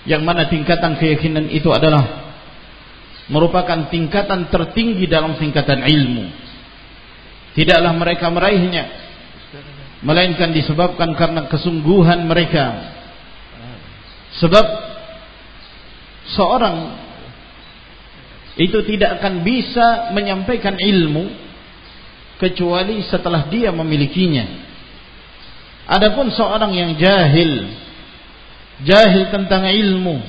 yang mana tingkatan keyakinan itu adalah merupakan tingkatan tertinggi dalam tingkatan ilmu tidaklah mereka meraihnya. Melainkan disebabkan karena kesungguhan mereka. Sebab seorang itu tidak akan bisa menyampaikan ilmu kecuali setelah dia memilikinya. Adapun seorang yang jahil jahil tentang ilmu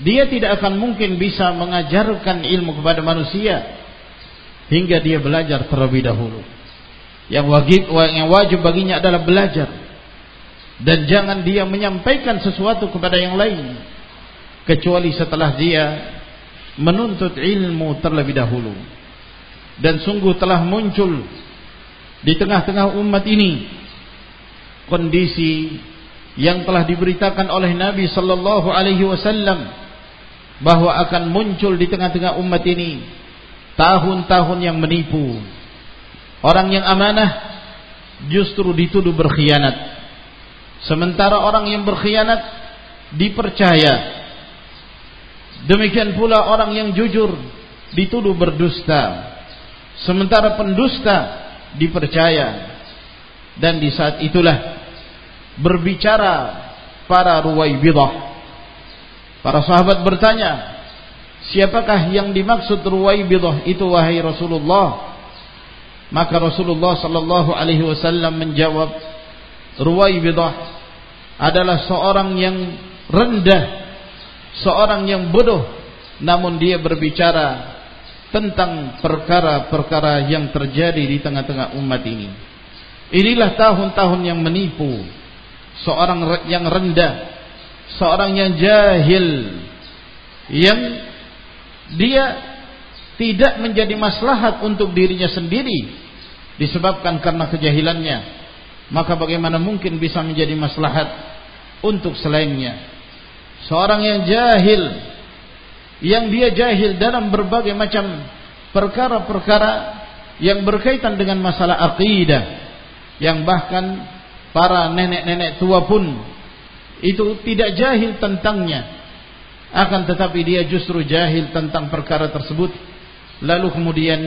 dia tidak akan mungkin bisa mengajarkan ilmu kepada manusia hingga dia belajar terlebih dahulu. Yang wajib yang wajib baginya adalah belajar dan jangan dia menyampaikan sesuatu kepada yang lain kecuali setelah dia menuntut ilmu terlebih dahulu. Dan sungguh telah muncul di tengah-tengah umat ini kondisi yang telah diberitakan oleh Nabi sallallahu alaihi wasallam bahwa akan muncul di tengah-tengah umat ini tahun-tahun yang menipu. Orang yang amanah justru dituduh berkhianat. Sementara orang yang berkhianat dipercaya. Demikian pula orang yang jujur dituduh berdusta. Sementara pendusta dipercaya. Dan di saat itulah berbicara para ruwaibidah Para sahabat bertanya, siapakah yang dimaksud Ruwaibidah itu wahai Rasulullah? Maka Rasulullah sallallahu alaihi wasallam menjawab, Ruwaibidah adalah seorang yang rendah, seorang yang bodoh, namun dia berbicara tentang perkara-perkara yang terjadi di tengah-tengah umat ini. Inilah tahun-tahun yang menipu seorang yang rendah seorang yang jahil yang dia tidak menjadi maslahat untuk dirinya sendiri disebabkan karena kejahilannya. Maka bagaimana mungkin bisa menjadi maslahat untuk selainnya? Seorang yang jahil yang dia jahil dalam berbagai macam perkara-perkara yang berkaitan dengan masalah akidah yang bahkan para nenek-nenek tua pun itu tidak jahil tentangnya akan tetapi dia justru jahil tentang perkara tersebut. Lalu kemudian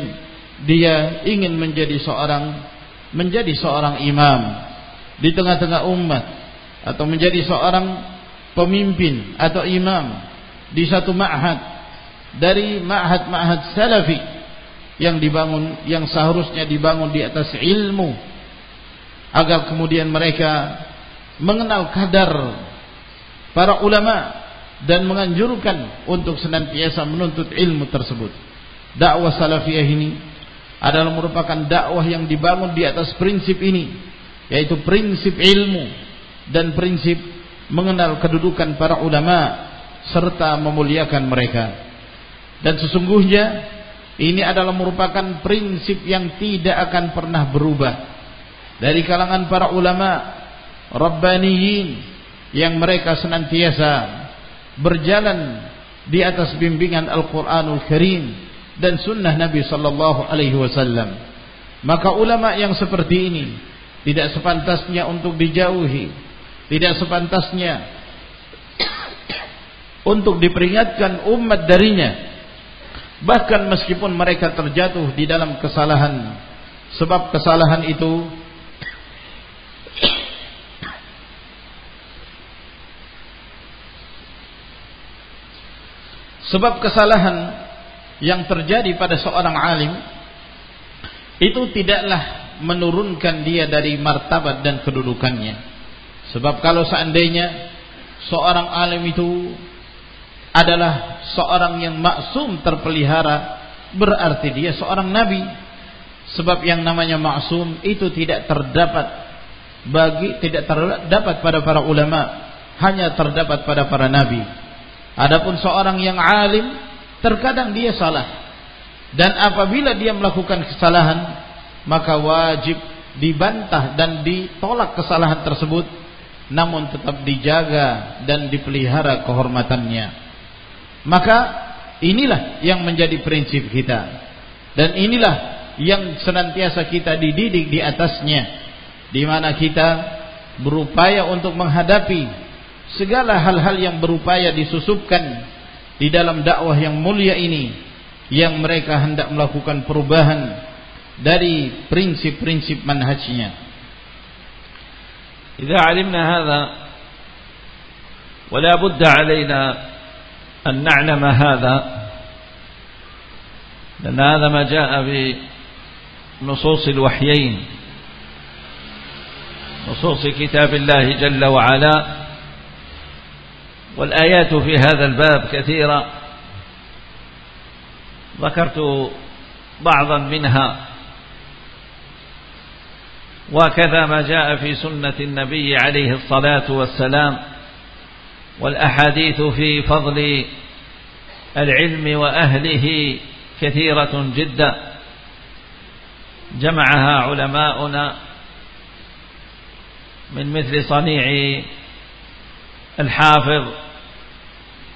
dia ingin menjadi seorang menjadi seorang imam di tengah-tengah umat atau menjadi seorang pemimpin atau imam di satu ma'had dari ma'had-ma'had salafi yang dibangun yang seharusnya dibangun di atas ilmu. Agar kemudian mereka mengenal kadar para ulama dan menganjurkan untuk senantiasa menuntut ilmu tersebut. Dakwah salafiyah ini adalah merupakan dakwah yang dibangun di atas prinsip ini, yaitu prinsip ilmu dan prinsip mengenal kedudukan para ulama serta memuliakan mereka. Dan sesungguhnya ini adalah merupakan prinsip yang tidak akan pernah berubah dari kalangan para ulama rabbaniyin yang mereka senantiasa berjalan di atas bimbingan Al-Qur'anul Karim dan sunnah Nabi sallallahu alaihi wasallam. Maka ulama yang seperti ini tidak sepantasnya untuk dijauhi, tidak sepantasnya untuk diperingatkan umat darinya. Bahkan meskipun mereka terjatuh di dalam kesalahan, sebab kesalahan itu Sebab kesalahan yang terjadi pada seorang alim itu tidaklah menurunkan dia dari martabat dan kedudukannya. Sebab kalau seandainya seorang alim itu adalah seorang yang maksum terpelihara, berarti dia seorang nabi. Sebab yang namanya maksum itu tidak terdapat bagi tidak terdapat pada para ulama, hanya terdapat pada para nabi. Adapun seorang yang alim terkadang dia salah. Dan apabila dia melakukan kesalahan, maka wajib dibantah dan ditolak kesalahan tersebut namun tetap dijaga dan dipelihara kehormatannya. Maka inilah yang menjadi prinsip kita. Dan inilah yang senantiasa kita dididik di atasnya di mana kita berupaya untuk menghadapi segala hal-hal yang berupaya disusupkan di dalam dakwah yang mulia ini yang mereka hendak melakukan perubahan dari prinsip-prinsip manhajnya. إذا علمنا هذا ولا بد علينا أن نعلم هذا لأن هذا ما جاء بنصوص الوحيين نصوص كتاب الله جل وعلا والآيات في هذا الباب كثيرة. ذكرت بعضا منها. وكذا ما جاء في سنة النبي عليه الصلاة والسلام. والأحاديث في فضل العلم وأهله كثيرة جدا. جمعها علماؤنا من مثل صنيع الحافظ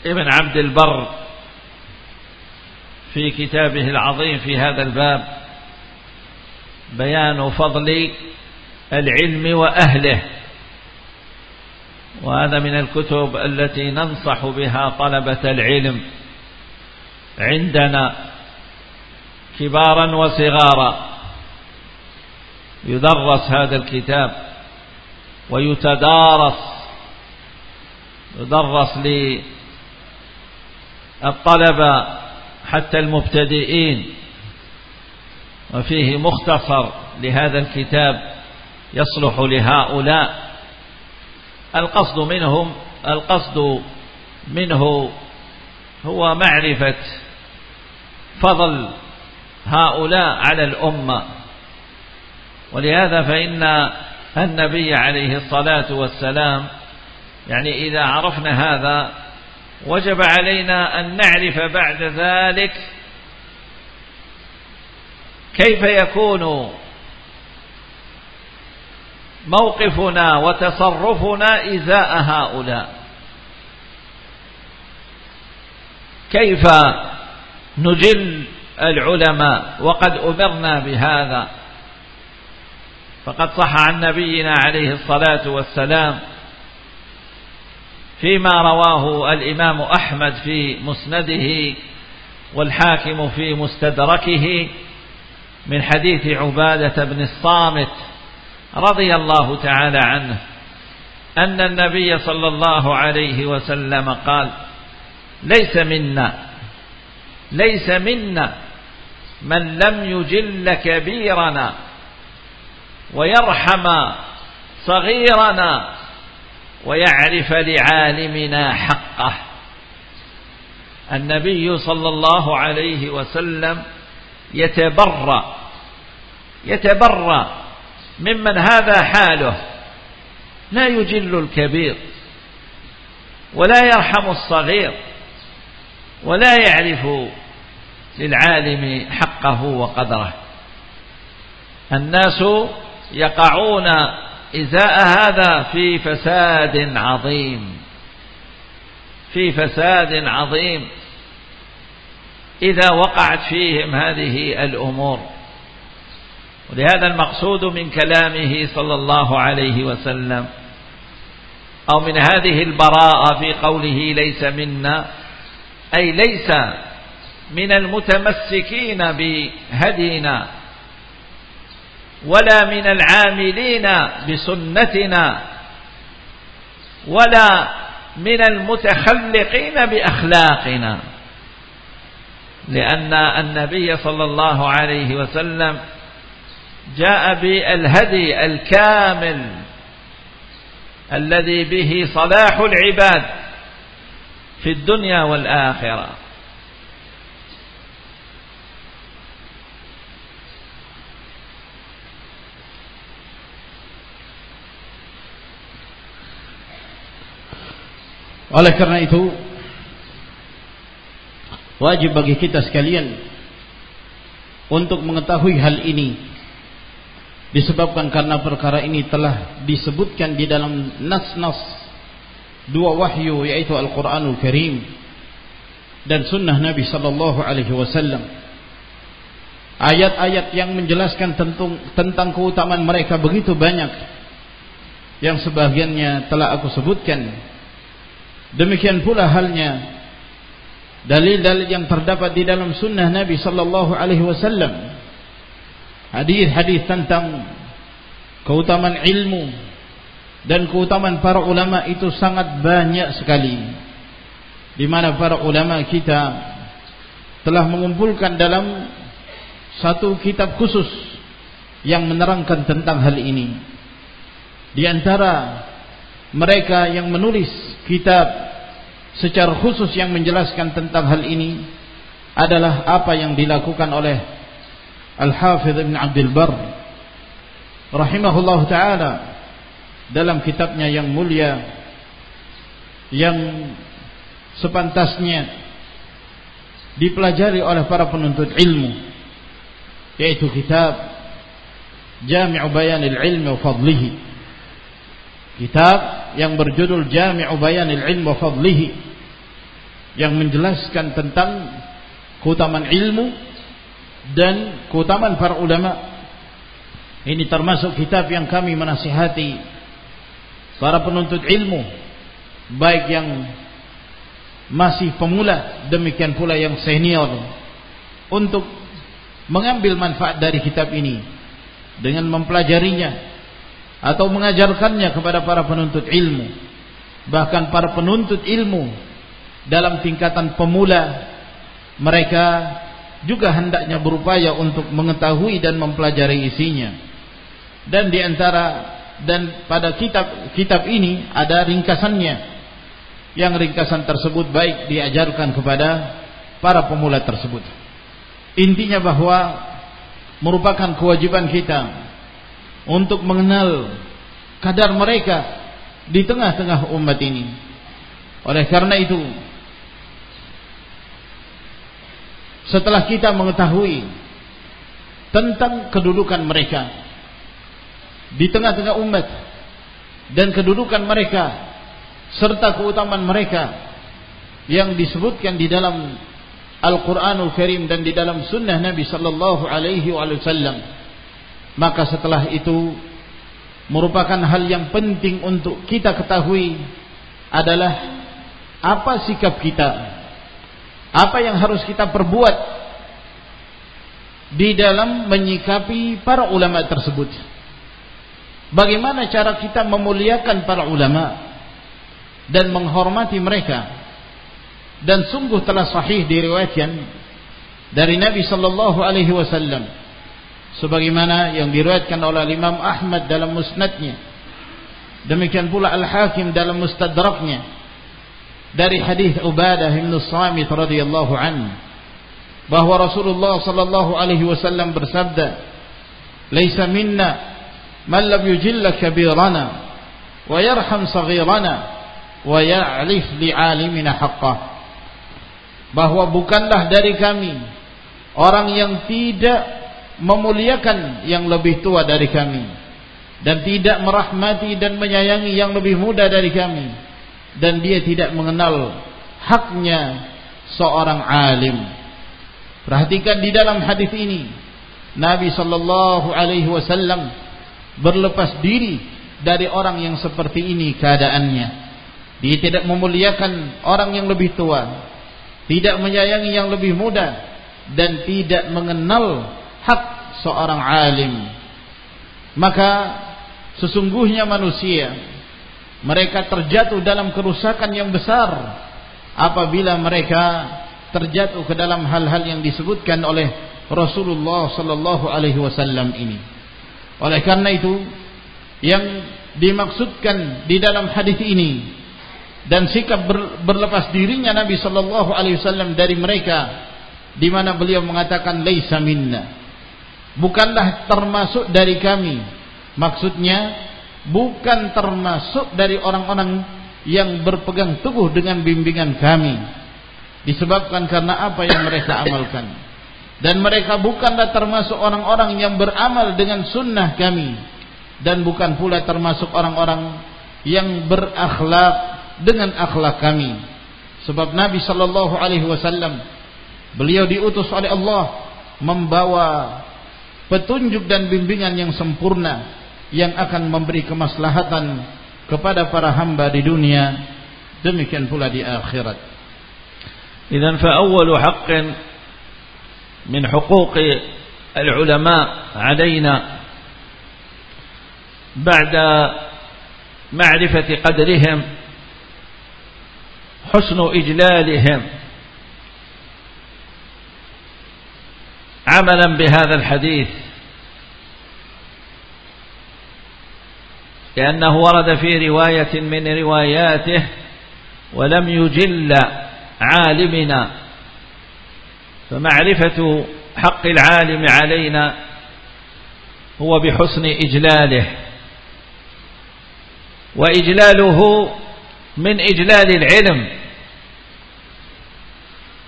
ابن عبد البر في كتابه العظيم في هذا الباب بيان فضل العلم وأهله وهذا من الكتب التي ننصح بها طلبة العلم عندنا كبارا وصغارا. يدرس هذا الكتاب ويتدارس يدرس الطلبة حتى المبتدئين. وفيه مختصر لهذا الكتاب يصلح لهؤلاء. القصد منهم القصد منه هو معرفة فضل هؤلاء على الأمة. ولهذا فإن النبي عليه الصلاة والسلام يعني إذا عرفنا هذا وجب علينا أن نعرف بعد ذلك كيف يكون موقفنا وتصرفنا إزاء هؤلاء. كيف نجل العلماء وقد أمرنا بهذا؟ فقد صح عن نبينا عليه الصلاة والسلام فيما رواه الإمام أحمد في مسنده والحاكم في مستدركه من حديث عبادة بن الصامت رضي الله تعالى عنه أن النبي صلى الله عليه وسلم قال ليس منا ليس منا من لم يجل كبيرنا ويرحم صغيرنا ويعرف لعالمنا حقه. النبي صلى الله عليه وسلم يتبرأ يتبرأ ممن هذا حاله. لا يجل الكبير ولا يرحم الصغير ولا يعرف للعالم حقه وقدره. الناس يقعون إزاء هذا في فساد عظيم. في فساد عظيم. إذا وقعت فيهم هذه الأمور. ولهذا المقصود من كلامه صلى الله عليه وسلم أو من هذه البراءة في قوله ليس منا أي ليس من المتمسكين بهدينا ولا من العاملين بسنتنا ولا من المتخلقين بأخلاقنا. لأن النبي صلى الله عليه وسلم جاء بالهدي الكامل الذي به صلاح العباد في الدنيا والآخرة. Oleh karena itu wajib bagi kita sekalian untuk mengetahui hal ini. Disebabkan karena perkara ini telah disebutkan di dalam nas-nas dua wahyu yaitu Al-Qur'anul Karim dan sunnah Nabi sallallahu alaihi wasallam. Ayat-ayat yang menjelaskan tentang tentang keutamaan mereka begitu banyak yang sebagiannya telah aku sebutkan Demikian pula halnya dalil-dalil yang terdapat di dalam sunnah Nabi sallallahu alaihi wasallam. Hadis-hadis tentang keutamaan ilmu dan keutamaan para ulama itu sangat banyak sekali. Di mana para ulama kita telah mengumpulkan dalam satu kitab khusus yang menerangkan tentang hal ini. Di antara mereka yang menulis kitab secara khusus yang menjelaskan tentang hal ini adalah apa yang dilakukan oleh Al-Hafidh Ibn Abdul Bar rahimahullah taala dalam kitabnya yang mulia yang sepantasnya dipelajari oleh para penuntut ilmu yaitu kitab Jami'u Bayanil Ilmi wa Fadlihi kitab yang berjudul Jami'u Bayanil Ilm wa Fadlihi. Yang menjelaskan tentang keutamaan ilmu dan keutamaan para ulama. Ini termasuk kitab yang kami menasihati para penuntut ilmu baik yang masih pemula demikian pula yang senior untuk mengambil manfaat dari kitab ini dengan mempelajarinya atau mengajarkannya kepada para penuntut ilmu. Bahkan para penuntut ilmu dalam tingkatan pemula mereka juga hendaknya berupaya untuk mengetahui dan mempelajari isinya. Dan di antara dan pada kitab kitab ini ada ringkasannya. Yang ringkasan tersebut baik diajarkan kepada para pemula tersebut. Intinya bahwa merupakan kewajiban kita untuk mengenal kadar mereka di tengah-tengah umat ini. Oleh karena itu setelah kita mengetahui tentang kedudukan mereka di tengah-tengah umat dan kedudukan mereka serta keutamaan mereka yang disebutkan di dalam Al-Qur'anul Karim dan di dalam sunnah Nabi sallallahu alaihi wasallam maka setelah itu merupakan hal yang penting untuk kita ketahui adalah apa sikap kita apa yang harus kita perbuat di dalam menyikapi para ulama tersebut? Bagaimana cara kita memuliakan para ulama dan menghormati mereka? Dan sungguh telah sahih diriwayatkan dari Nabi sallallahu alaihi wasallam sebagaimana yang diriwayatkan oleh Imam Ahmad dalam musnadnya. Demikian pula Al-Hakim dalam mustadraknya. Dari hadis Ubadah bin Samit radhiyallahu an. Bahwa Rasulullah sallallahu alaihi wasallam bersabda "Laisa minna man lam yujilla kabirana wa yarham saghirana wa ya'rif li'alimina haqqah" bahwa bukanlah dari kami orang yang tidak memuliakan yang lebih tua dari kami dan tidak merahmati dan menyayangi yang lebih muda dari kami dan dia tidak mengenal haknya seorang alim. Perhatikan di dalam hadis ini Nabi sallallahu alaihi wasallam berlepas diri dari orang yang seperti ini keadaannya. Dia tidak memuliakan orang yang lebih tua, tidak menyayangi yang lebih muda dan tidak mengenal hak seorang alim. Maka sesungguhnya manusia mereka terjatuh dalam kerusakan yang besar apabila mereka terjatuh ke dalam hal-hal yang disebutkan oleh Rasulullah sallallahu alaihi wasallam ini. Oleh karena itu yang dimaksudkan di dalam hadis ini dan sikap ber, berlepas dirinya Nabi sallallahu alaihi wasallam dari mereka di mana beliau mengatakan laisa minna bukanlah termasuk dari kami. Maksudnya bukan termasuk dari orang-orang yang berpegang teguh dengan bimbingan kami. Disebabkan karena apa yang mereka amalkan. Dan mereka bukanlah termasuk orang-orang yang beramal dengan sunnah kami. Dan bukan pula termasuk orang-orang yang berakhlak dengan akhlak kami. Sebab Nabi sallallahu alaihi wasallam beliau diutus oleh Allah membawa petunjuk dan bimbingan yang sempurna yang akan memberi kemaslahatan kepada para hamba di dunia demikian pula di akhirat. Idzan fa awwalu haqqin min huquqi al-ulama alaina ba'da معرفة قدرهم حسن إجلالهم عملا بهذا الحديث. لأنه ورد في رواية من رواياته ولم يجل عالمنا. فمعرفة حق العالم علينا هو بحسن إجلاله. وإجلاله من إجلال العلم.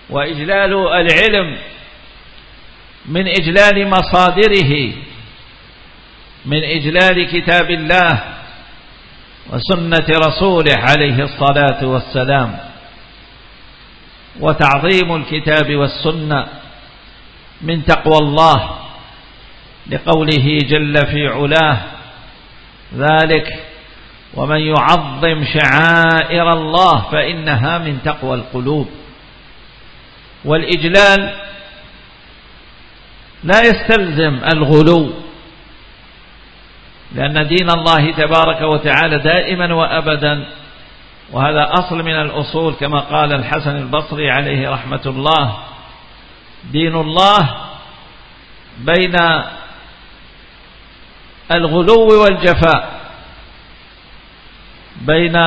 وإجلال العلم من إجلال مصادره من إجلال كتاب الله وسنة رسوله عليه الصلاة والسلام وتعظيم الكتاب والسنة من تقوى الله لقوله جل في علاه ذلك ومن يعظم شعائر الله فإنها من تقوى القلوب. والإجلال لا يستلزم الغلو لأن دين الله تبارك وتعالى دائما وأبدا وهذا أصل من الأصول كما قال الحسن البصري عليه رحمة الله. دين الله بين الغلو والجفاء بين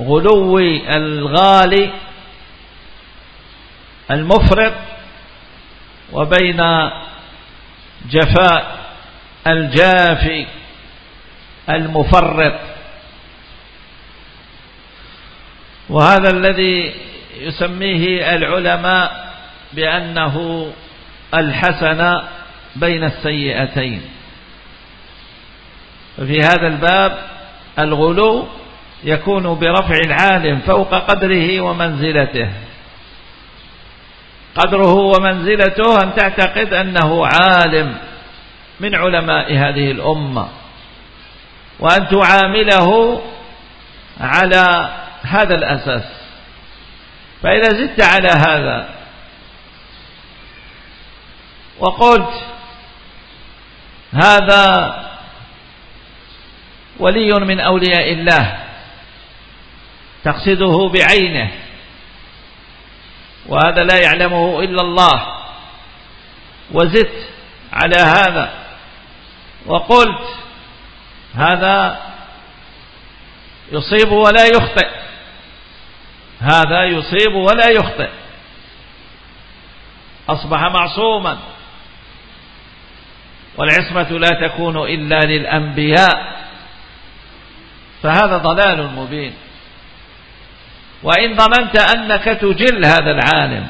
غلو الغالي المفرط وبين جفاء الجافي المفرط. وهذا الذي يسميه العلماء بأنه الحسن بين السيئتين. ففي هذا الباب الغلو يكون برفع العالم فوق قدره ومنزلته. قدره ومنزلته أن تعتقد أنه عالم من علماء هذه الأمة وأن تعامله على هذا الأساس. فإذا زدت على هذا وقلت هذا ولي من أولياء الله تقصده بعينه وهذا لا يعلمه إلا الله. وزدت على هذا. وقلت هذا يصيب ولا يخطئ. هذا يصيب ولا يخطئ. أصبح معصوما. والعصمة لا تكون إلا للأنبياء. فهذا ضلال مبين. وإن ظننت أنك تجل هذا العالم.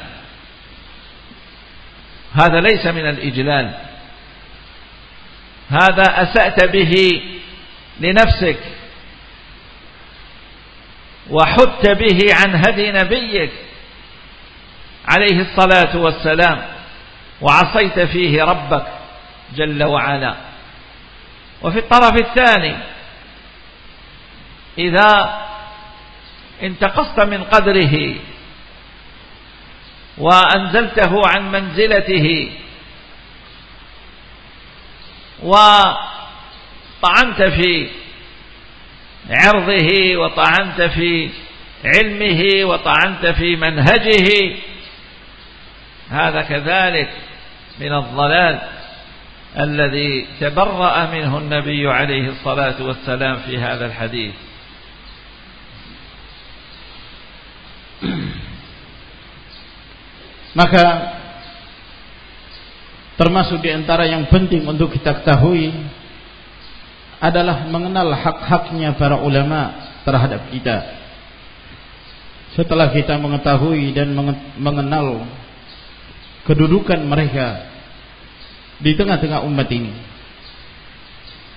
هذا ليس من الإجلال. هذا أسأت به لنفسك. وحدت به عن هدي نبيك عليه الصلاة والسلام. وعصيت فيه ربك جل وعلا. وفي الطرف الثاني إذا انتقصت من قدره وأنزلته عن منزلته وطعنت في عرضه وطعنت في علمه وطعنت في منهجه. هذا كذلك من الضلال الذي تبرأ منه النبي عليه الصلاة والسلام في هذا الحديث. maka termasuk di antara yang penting untuk kita ketahui adalah mengenal hak-haknya para ulama terhadap kita. Setelah kita mengetahui dan mengenal kedudukan mereka di tengah-tengah umat ini,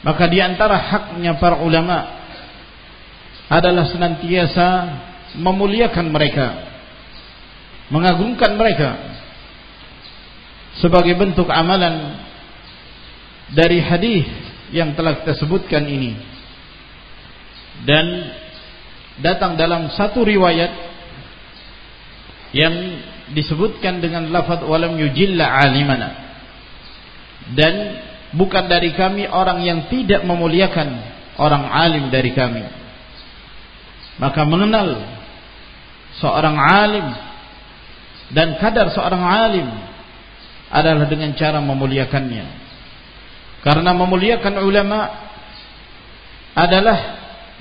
maka di antara haknya para ulama adalah senantiasa memuliakan mereka mengagungkan mereka sebagai bentuk amalan dari hadis yang telah kita sebutkan ini. Dan datang dalam satu riwayat yang disebutkan dengan lafaz walam yujilla alimana. Dan bukan dari kami orang yang tidak memuliakan orang alim dari kami. Maka mengenal seorang alim dan kadar seorang alim adalah dengan cara memuliakannya. Karena memuliakan ulama adalah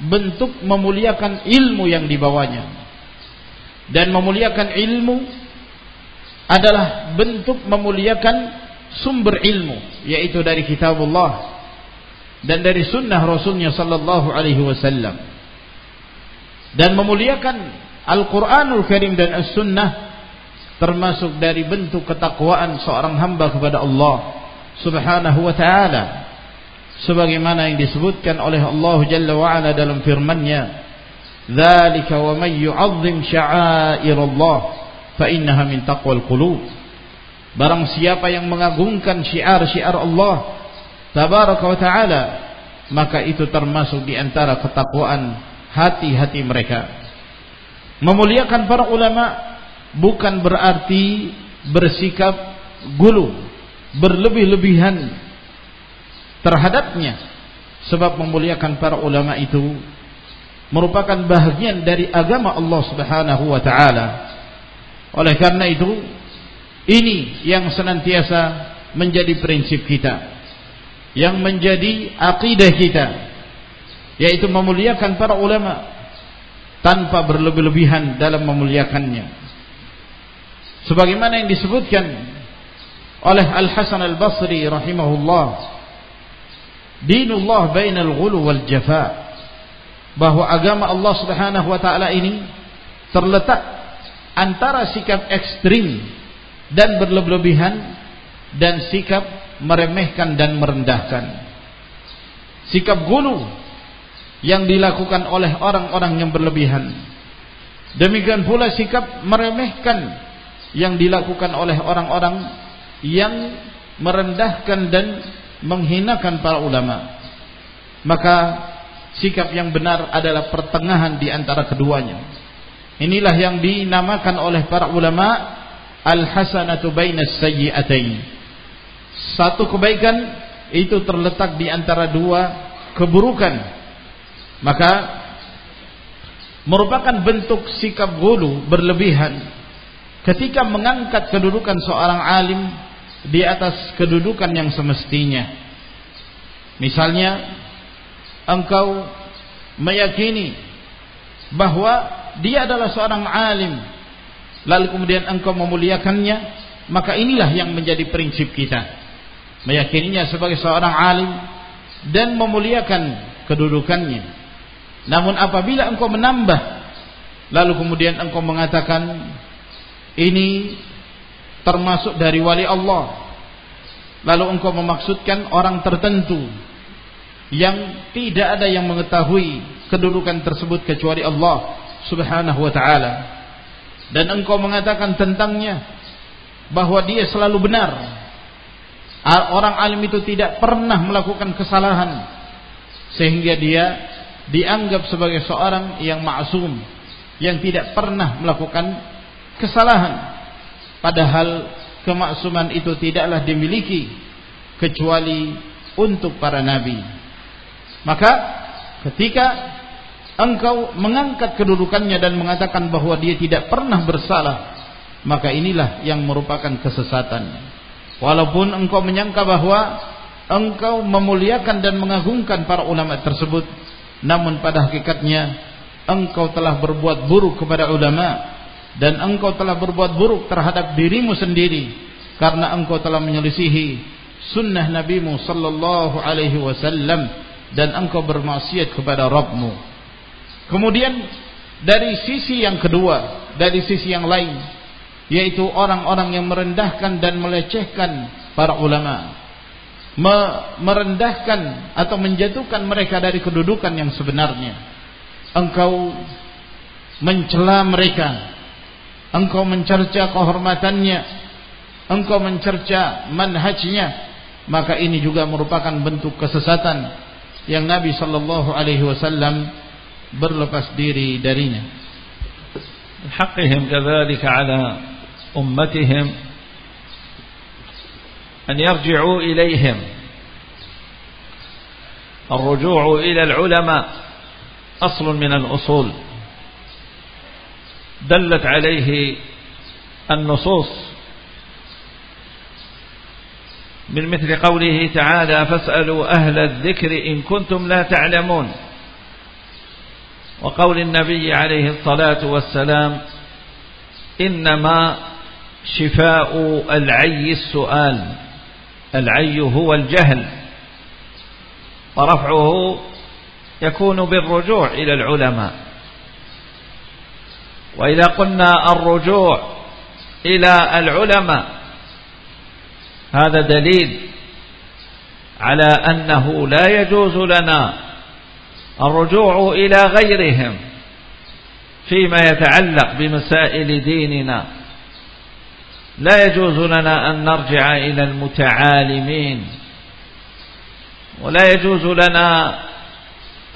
bentuk memuliakan ilmu yang dibawanya. Dan memuliakan ilmu adalah bentuk memuliakan sumber ilmu yaitu dari kitabullah dan dari sunnah rasulnya sallallahu alaihi wasallam. Dan memuliakan Al-Quranul Karim dan As-Sunnah termasuk dari bentuk ketakwaan seorang hamba kepada Allah Subhanahu wa taala. Sebagaimana yang disebutkan oleh Allah Jalla wa ala dalam firman-Nya wa may yu'azzim sya'airallah fa innaha min taqwal qulub. Barang siapa yang mengagungkan syiar-syiar Allah tabaraka wa taala maka itu termasuk di antara ketakwaan hati-hati mereka memuliakan para ulama bukan berarti bersikap gulu, berlebih-lebihan terhadapnya. Sebab memuliakan para ulama itu merupakan bahagian dari agama Allah Subhanahu wa taala. Oleh karena itu, ini yang senantiasa menjadi prinsip kita. Yang menjadi akidah kita yaitu memuliakan para ulama tanpa berlebih-lebihan dalam memuliakannya. Sebagaimana yang disebutkan oleh Al Hasan Al Basri rahimahullah, dinullah bainal ghulu wal jafa. Bahwa agama Allah Subhanahu wa taala ini terletak antara sikap ekstrim dan berlebihan dan sikap meremehkan dan merendahkan. Sikap gulu yang dilakukan oleh orang-orang yang berlebihan. Demikian pula sikap meremehkan yang dilakukan oleh orang-orang yang merendahkan dan menghinakan para ulama. Maka sikap yang benar adalah pertengahan di antara keduanya. Inilah yang dinamakan oleh para ulama al-hasanatu bainas sayyi'atain satu kebaikan itu terletak di antara dua keburukan maka merupakan bentuk sikap gulu berlebihan ketika mengangkat kedudukan seorang alim di atas kedudukan yang semestinya misalnya engkau meyakini bahwa dia adalah seorang alim lalu kemudian engkau memuliakannya maka inilah yang menjadi prinsip kita meyakininya sebagai seorang alim dan memuliakan kedudukannya. Namun apabila engkau menambah lalu kemudian engkau mengatakan ini termasuk dari wali Allah. Lalu engkau memaksudkan orang tertentu yang tidak ada yang mengetahui kedudukan tersebut kecuali Allah Subhanahu wa taala. Dan engkau mengatakan tentangnya bahwa dia selalu benar orang alim itu tidak pernah melakukan kesalahan sehingga dia dianggap sebagai seorang yang maksum yang tidak pernah melakukan kesalahan. Padahal kemaksuman itu tidaklah dimiliki kecuali untuk para nabi. Maka ketika engkau mengangkat kedudukannya dan mengatakan bahwa dia tidak pernah bersalah maka inilah yang merupakan kesesatan. Walaupun engkau menyangka bahwa engkau memuliakan dan mengagungkan para ulama tersebut, namun pada hakikatnya engkau telah berbuat buruk kepada ulama dan engkau telah berbuat buruk terhadap dirimu sendiri karena engkau telah menyelisihi sunnah nabimu sallallahu alaihi wasallam dan engkau bermaksiat kepada Rabbmu. Kemudian dari sisi yang kedua, dari sisi yang lain, yaitu orang-orang yang merendahkan dan melecehkan para ulama merendahkan atau menjatuhkan mereka dari kedudukan yang sebenarnya engkau mencela mereka engkau mencerca kehormatannya engkau mencerca manhajnya maka ini juga merupakan bentuk kesesatan yang Nabi sallallahu alaihi wasallam berlepas diri darinya. Haqqihim kadzalika ala أمتهم أن يرجعوا إليهم. الرجوع إلى العلماء أصل من الأصول. دلت عليه النصوص. من مثل قوله تعالى فاسألوا أهل الذكر إن كنتم لا تعلمون. وقول النبي عليه الصلاة والسلام إنما شفاء العي السؤال. العي هو الجهل ورفعه يكون بالرجوع إلى العلماء. وإذا قلنا الرجوع إلى العلماء هذا دليل على أنه لا يجوز لنا الرجوع إلى غيرهم فيما يتعلق بمسائل ديننا. لا يجوز لنا أن نرجع إلى المتعالمين ولا يجوز لنا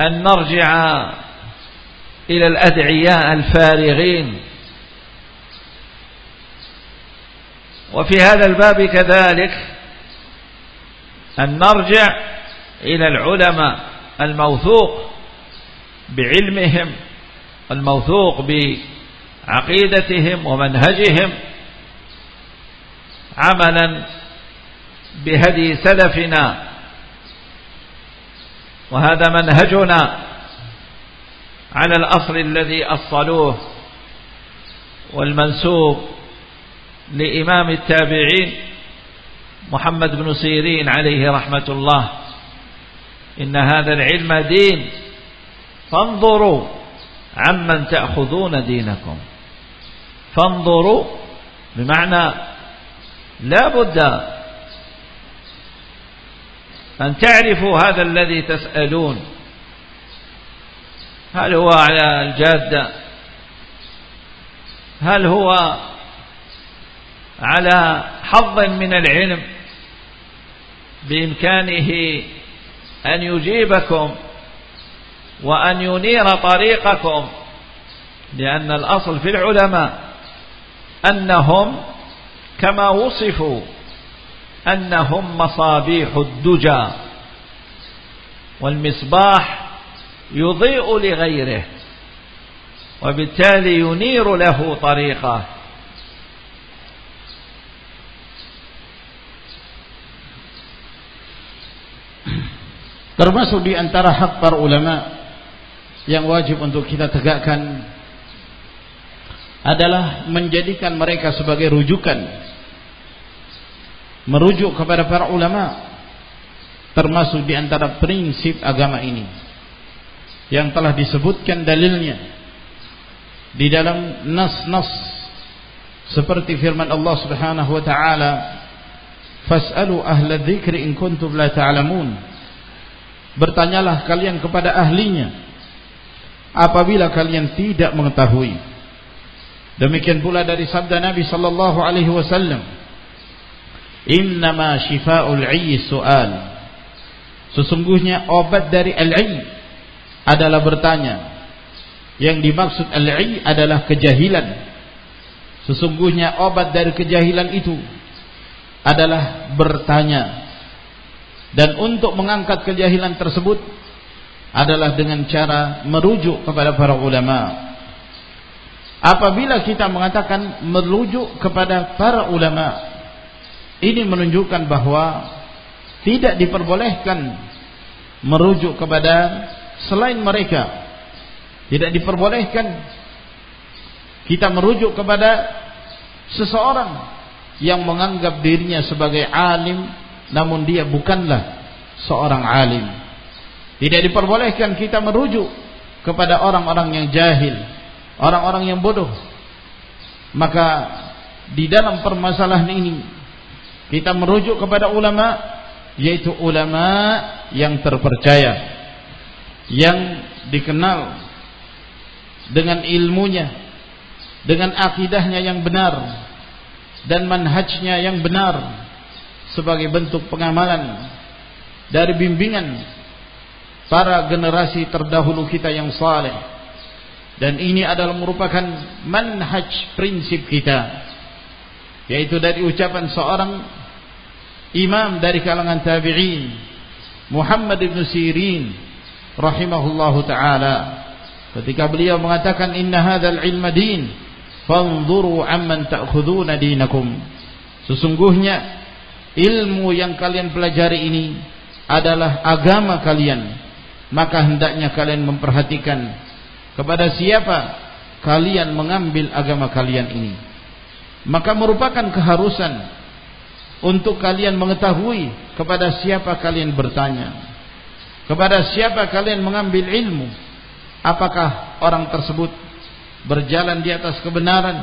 أن نرجع إلى الأدعياء الفارغين. وفي هذا الباب كذلك أن نرجع إلى العلماء الموثوق بعلمهم الموثوق بعقيدتهم ومنهجهم. عملا بهدي سلفنا. وهذا منهجنا على الأصل الذي أصلوه والمنسوب لإمام التابعين محمد بن سيرين عليه رحمة الله. إن هذا العلم دين. فانظروا عمن تأخذون دينكم. فانظروا بمعنى لا بد أن تعرفوا هذا الذي تسألون. هل هو على الجادة هل هو على حظ من العلم بإمكانه أن يجيبكم وأن ينير طريقكم؟ لأن الأصل في العلماء أنهم كما وصفوا أنهم مصابيح الدجى والمصباح يضيء لغيره وبالتالي ينير له طريقه Termasuk di antara hak para ulama yang wajib untuk kita tegakkan adalah menjadikan mereka sebagai rujukan merujuk kepada para ulama termasuk di antara prinsip agama ini yang telah disebutkan dalilnya di dalam nas-nas seperti firman Allah Subhanahu wa taala fas'alu ahla dzikri in kuntum la ta'lamun Bertanyalah kalian kepada ahlinya apabila kalian tidak mengetahui. Demikian pula dari sabda Nabi sallallahu alaihi wasallam, "Innama shifaa'ul 'ayyi su'al." Sesungguhnya obat dari al-'ayy adalah bertanya. Yang dimaksud al-'ayy adalah kejahilan. Sesungguhnya obat dari kejahilan itu adalah bertanya dan untuk mengangkat kejahilan tersebut adalah dengan cara merujuk kepada para ulama. Apabila kita mengatakan merujuk kepada para ulama, ini menunjukkan bahwa tidak diperbolehkan merujuk kepada selain mereka. Tidak diperbolehkan kita merujuk kepada seseorang yang menganggap dirinya sebagai alim namun dia bukanlah seorang alim. Tidak diperbolehkan kita merujuk kepada orang-orang yang jahil, orang-orang yang bodoh. Maka di dalam permasalahan ini kita merujuk kepada ulama yaitu ulama yang terpercaya yang dikenal dengan ilmunya dengan akidahnya yang benar dan manhajnya yang benar sebagai bentuk pengamalan dari bimbingan para generasi terdahulu kita yang saleh. Dan ini adalah merupakan manhaj prinsip kita yaitu dari ucapan seorang imam dari kalangan tabi'in. Muhammad ibn Sirin rahimahullahu taala. Ketika beliau mengatakan inna hadzal ilma din fanzuru amman ta'khuduna dinakum. Sesungguhnya ilmu yang kalian pelajari ini adalah agama kalian. Maka hendaknya kalian memperhatikan kepada siapa kalian mengambil agama kalian ini. Maka merupakan keharusan untuk kalian mengetahui kepada siapa kalian bertanya. Kepada siapa kalian mengambil ilmu? Apakah orang tersebut berjalan di atas kebenaran?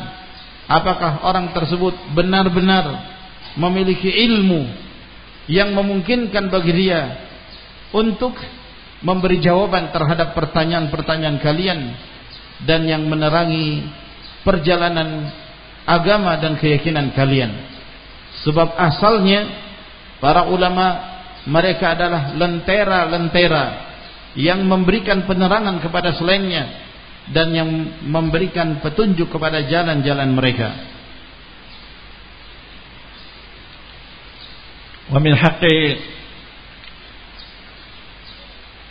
Apakah orang tersebut benar-benar memiliki ilmu yang memungkinkan bagi dia untuk memberi jawaban terhadap pertanyaan-pertanyaan kalian dan yang menerangi perjalanan agama dan keyakinan kalian Sebab asalnya para ulama mereka adalah lentera-lentera yang memberikan penerangan kepada selainnya dan yang memberikan petunjuk kepada jalan-jalan mereka. Wa min haqqi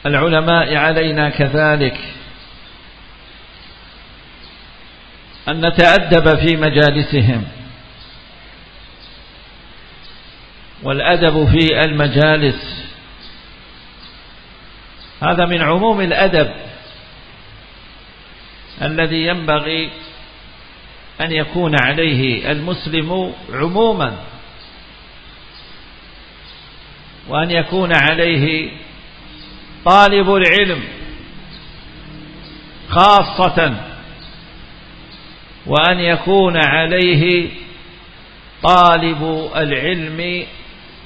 al-ulama'i 'alaina kadzalik an nata'addaba fi majalisihim والأدب في المجالس. هذا من عموم الأدب الذي ينبغي أن يكون عليه المسلم عموما وأن يكون عليه طالب العلم خاصة وأن يكون عليه طالب العلم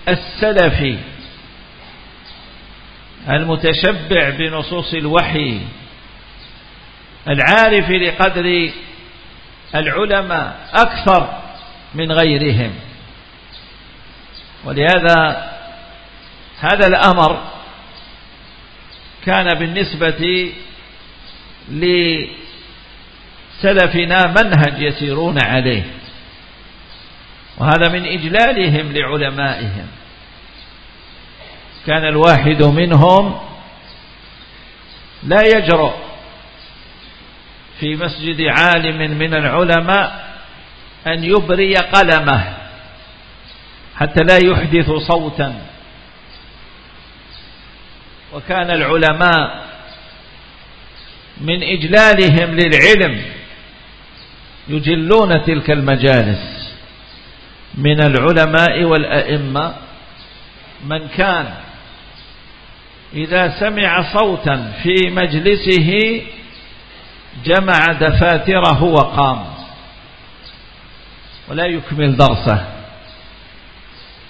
السلفي المتشبع بنصوص الوحي العارف لقدر العلماء أكثر من غيرهم. ولهذا هذا الأمر كان بالنسبة لسلفنا منهج يسيرون عليه وهذا من إجلالهم لعلمائهم. كان الواحد منهم لا يجرؤ في مسجد عالم من العلماء أن يبري قلمه حتى لا يحدث صوتا. وكان العلماء من إجلالهم للعلم يجلون تلك المجالس. من العلماء والأئمة من كان إذا سمع صوتا في مجلسه جمع دفاتره وقام. ولا يكمل درسه.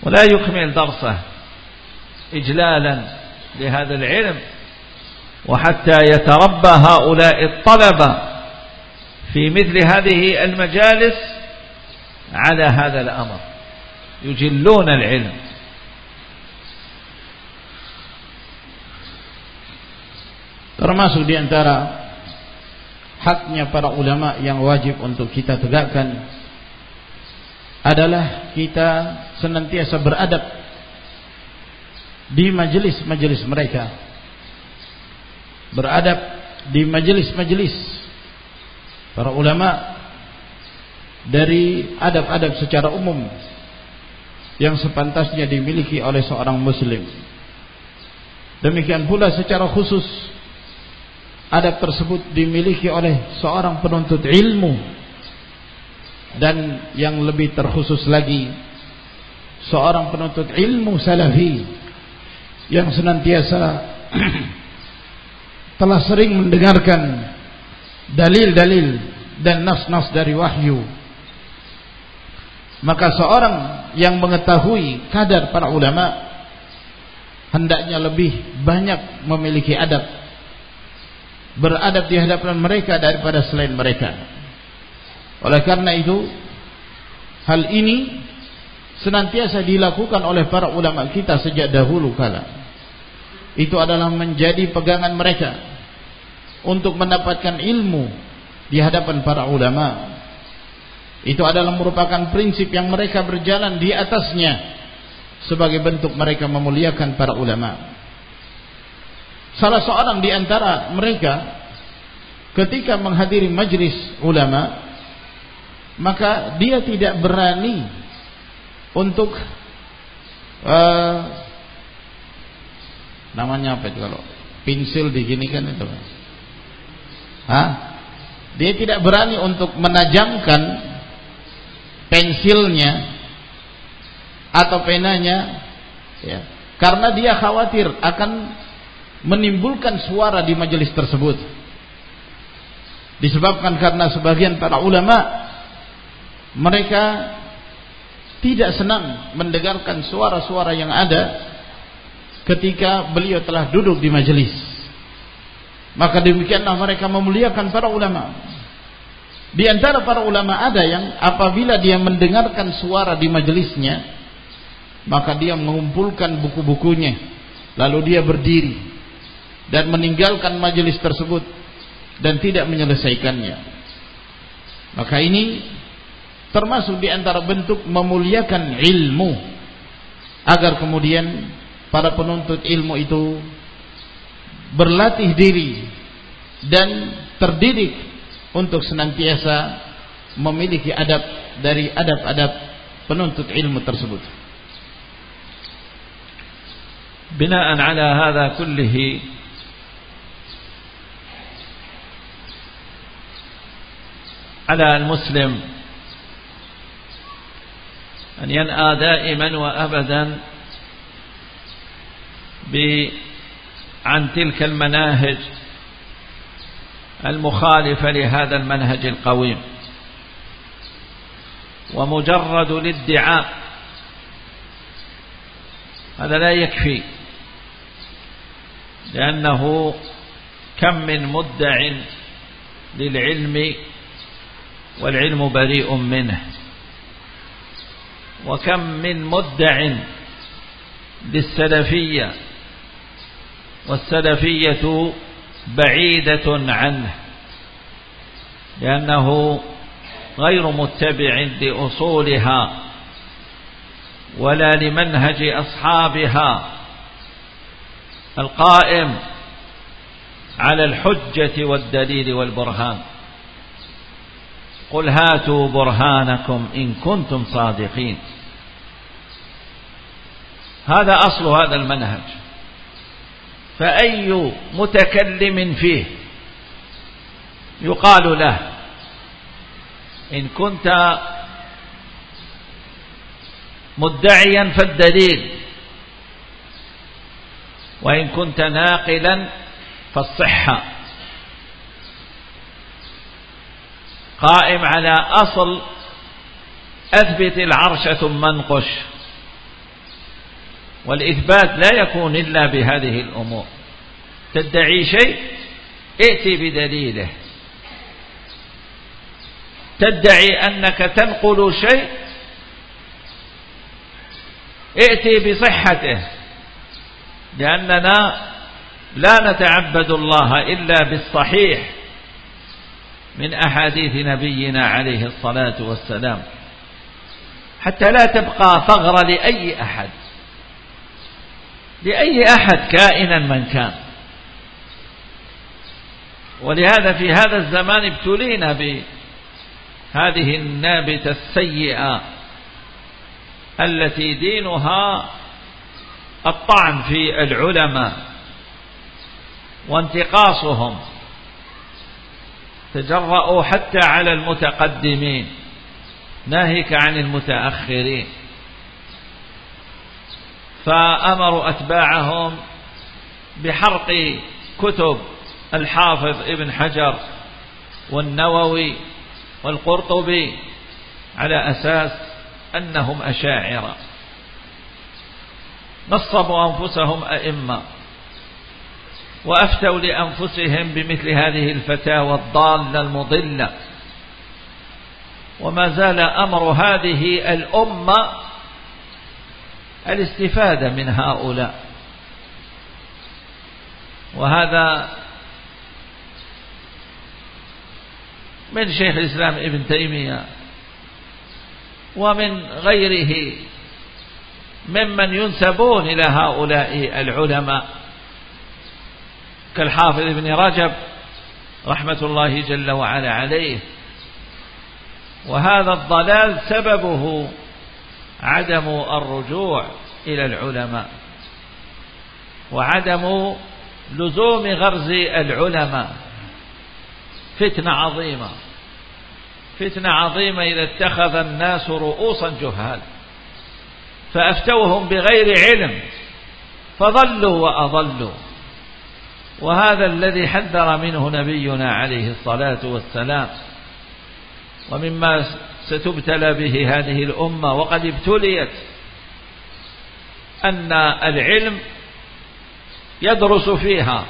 ولا يكمل درسه. إجلالا لهذا العلم. وحتى يتربى هؤلاء الطلبة في مثل هذه المجالس على هذا الأمر. يجلون العلم. Termasuk di antara haknya para ulama yang wajib untuk kita tegakkan adalah kita senantiasa beradab di majelis-majelis mereka. Beradab di majelis-majelis para ulama dari adab-adab secara umum yang sepantasnya dimiliki oleh seorang muslim. Demikian pula secara khusus adab tersebut dimiliki oleh seorang penuntut ilmu. Dan yang lebih terkhusus lagi seorang penuntut ilmu salafi yang senantiasa telah sering mendengarkan dalil-dalil dan nas-nas dari wahyu. Maka seorang yang mengetahui kadar para ulama hendaknya lebih banyak memiliki adab beradab di hadapan mereka daripada selain mereka. Oleh karena itu, hal ini senantiasa dilakukan oleh para ulama kita sejak dahulu kala. Itu adalah menjadi pegangan mereka untuk mendapatkan ilmu di hadapan para ulama. Itu adalah merupakan prinsip yang mereka berjalan di atasnya sebagai bentuk mereka memuliakan para ulama. Salah seorang di antara mereka ketika menghadiri majlis ulama maka dia tidak berani untuk uh, namanya apa itu kalau? Pensil diginikan itu Hah? dia tidak berani untuk menajamkan pensilnya atau penanya ya. Karena dia khawatir akan menimbulkan suara di majelis tersebut. Disebabkan karena sebagian para ulama mereka tidak senang mendengarkan suara-suara yang ada ketika beliau telah duduk di majelis. Maka demikianlah mereka memuliakan para ulama. Di antara para ulama ada yang apabila dia mendengarkan suara di majelisnya maka dia mengumpulkan buku-bukunya. Lalu dia berdiri dan meninggalkan majelis tersebut dan tidak menyelesaikannya. Maka ini termasuk di antara bentuk memuliakan ilmu agar kemudian para penuntut ilmu itu berlatih diri dan terdidik untuk senantiasa memiliki adab dari adab-adab penuntut ilmu tersebut. Binaan ala hadha kullihi على المسلم أن ينأى دائما وأبدا عن تلك المناهج المخالفة لهذا المنهج القويم. ومجرد الادعاء هذا لا يكفي لأنه كم من مدع للعلم والعلم بريء منه. وكم من مدع للسلفية والسلفية بعيدة عنه لأنه غير متبع لأصولها ولا لمنهج أصحابها. القائم على الحجة والدليل والبرهان. قل هاتوا برهانكم إن كنتم صادقين. هذا أصل هذا المنهج. فأي متكلم فيه يقال له إن كنت مدعيا فالدليل وإن كنت ناقلا فالصحة. قائم على أصل أثبت العرش ثم انقش. والإثبات لا يكون إلا بهذه الأمور. تدعي شيء ائتي بدليله. تدعي أنك تنقل شيء ائتي بصحته. لأننا لا نتعبد الله إلا بالصحيح. من أحاديث نبينا عليه الصلاة والسلام. حتى لا تبقى ثغرة لأي أحد. لأي أحد كائنا من كان. ولهذا في هذا الزمان ابتلينا بهذه النابتة السيئة التي دينها الطعن في العلماء وانتقاصهم. تجرؤوا حتى على المتقدمين. ناهيك عن المتأخرين. فأمروا أتباعهم بحرق كتب الحافظ ابن حجر والنووي والقرطبي على أساس أنهم أشاعرة. نصبوا أنفسهم أئمة. وأفتوا لأنفسهم بمثل هذه الفتاوى الضالة المضلة. وما زال أمر هذه الأمة الاستفادة من هؤلاء. وهذا من شيخ الإسلام ابن تيمية ومن غيره ممن ينسبون إلى هؤلاء العلماء. كالحافظ ابن رجب رحمة الله جل وعلا عليه. وهذا الضلال سببه عدم الرجوع إلى العلماء وعدم لزوم غرز العلماء. فتنة عظيمة فتنة عظيمة إذا اتخذ الناس رؤوسا جهال فأفتوهم بغير علم فضلوا وأضلوا. وهذا الذي حذر منه نبينا عليه الصلاة والسلام. ومما ستبتلى به هذه الأمة وقد ابتليت أن العلم يدرس فيها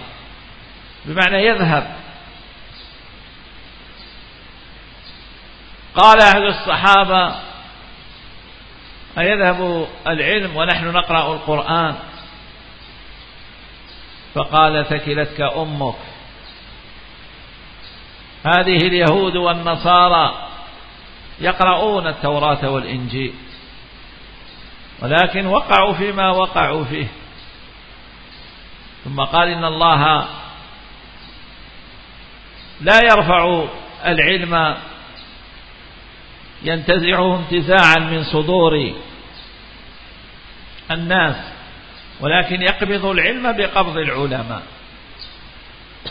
بمعنى يذهب. قال أحد الصحابة أيذهب العلم ونحن نقرأ القرآن؟ فقال ثكلتك أمك. هذه اليهود والنصارى يقرؤون التوراة والإنجيل ولكن وقعوا فيما وقعوا فيه. ثم قال إن الله لا يرفع العلم ينتزعه انتزاعا من صدور الناس. ولكن يقبض العلم بقبض العلماء.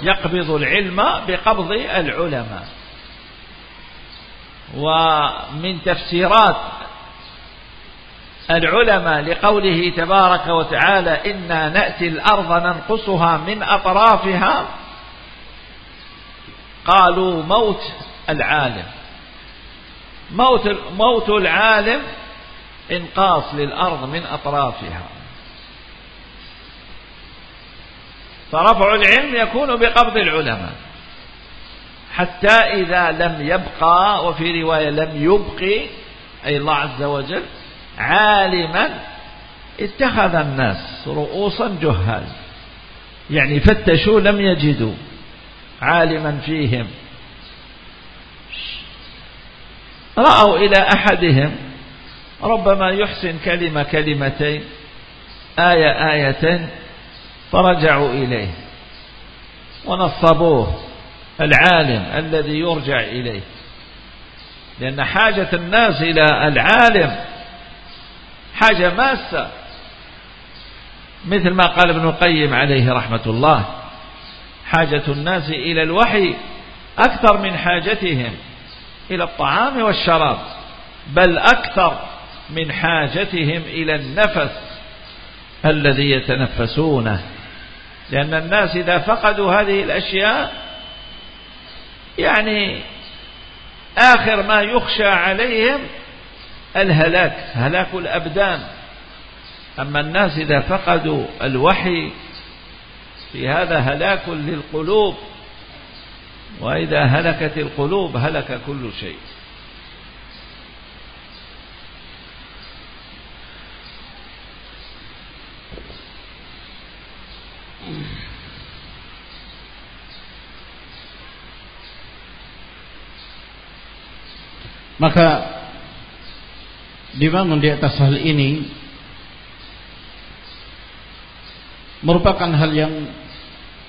يقبض العلم بقبض العلماء. ومن تفسيرات العلماء لقوله تبارك وتعالى إنا نأتي الأرض ننقصها من أطرافها. قالوا موت العالم. موت, موت العالم إنقاص للأرض من أطرافها. فرفع العلم يكون بقبض العلماء. حتى إذا لم يبقى وفي رواية لم يبقي أي الله عز وجل عالما اتخذ الناس رؤوسا جهال يعني فتشوا لم يجدوا عالما فيهم. رأوا إلى أحدهم ربما يحسن كلمة كلمتين آية آيتين فرجعوا إليه. ونصبوه العالم الذي يرجع إليه. لأن حاجة الناس إلى العالم حاجة ماسة. مثل ما قال ابن القيم عليه رحمة الله. حاجة الناس إلى الوحي أكثر من حاجتهم إلى الطعام والشراب بل أكثر من حاجتهم إلى النفس الذي يتنفسونه. لأن الناس إذا فقدوا هذه الأشياء يعني آخر ما يخشى عليهم الهلاك هلاك الأبدان. أما الناس إذا فقدوا الوحي في هذا هلاك للقلوب وإذا هلكت القلوب هلك كل شيء. Maka dibangun di atas hal ini merupakan hal yang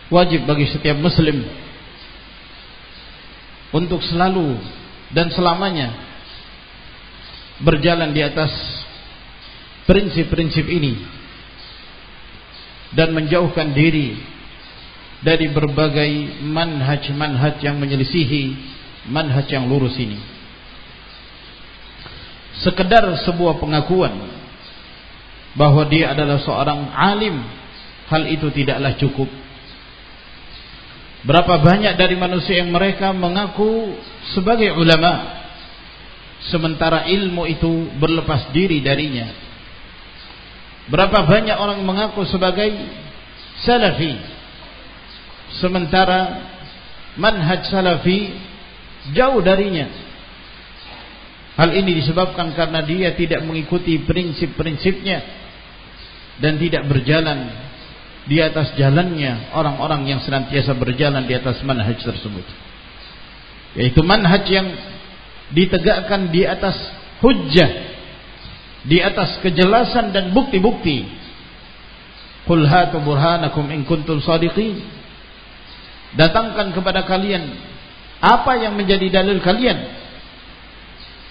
wajib bagi setiap muslim untuk selalu dan selamanya berjalan di atas prinsip-prinsip ini dan menjauhkan diri dari berbagai manhaj-manhaj yang menyelisihi manhaj yang lurus ini. Sekedar sebuah pengakuan bahwa dia adalah seorang alim, hal itu tidaklah cukup. Berapa banyak dari manusia yang mereka mengaku sebagai ulama sementara ilmu itu berlepas diri darinya. Berapa banyak orang mengaku sebagai salafi sementara manhaj salafi jauh darinya. Hal ini disebabkan karena dia tidak mengikuti prinsip-prinsipnya dan tidak berjalan di atas jalannya orang-orang yang senantiasa berjalan di atas manhaj tersebut. Yaitu manhaj yang ditegakkan di atas hujjah di atas kejelasan dan bukti-bukti. Qul hatu burhanakum in kuntum datangkan kepada kalian apa yang menjadi dalil kalian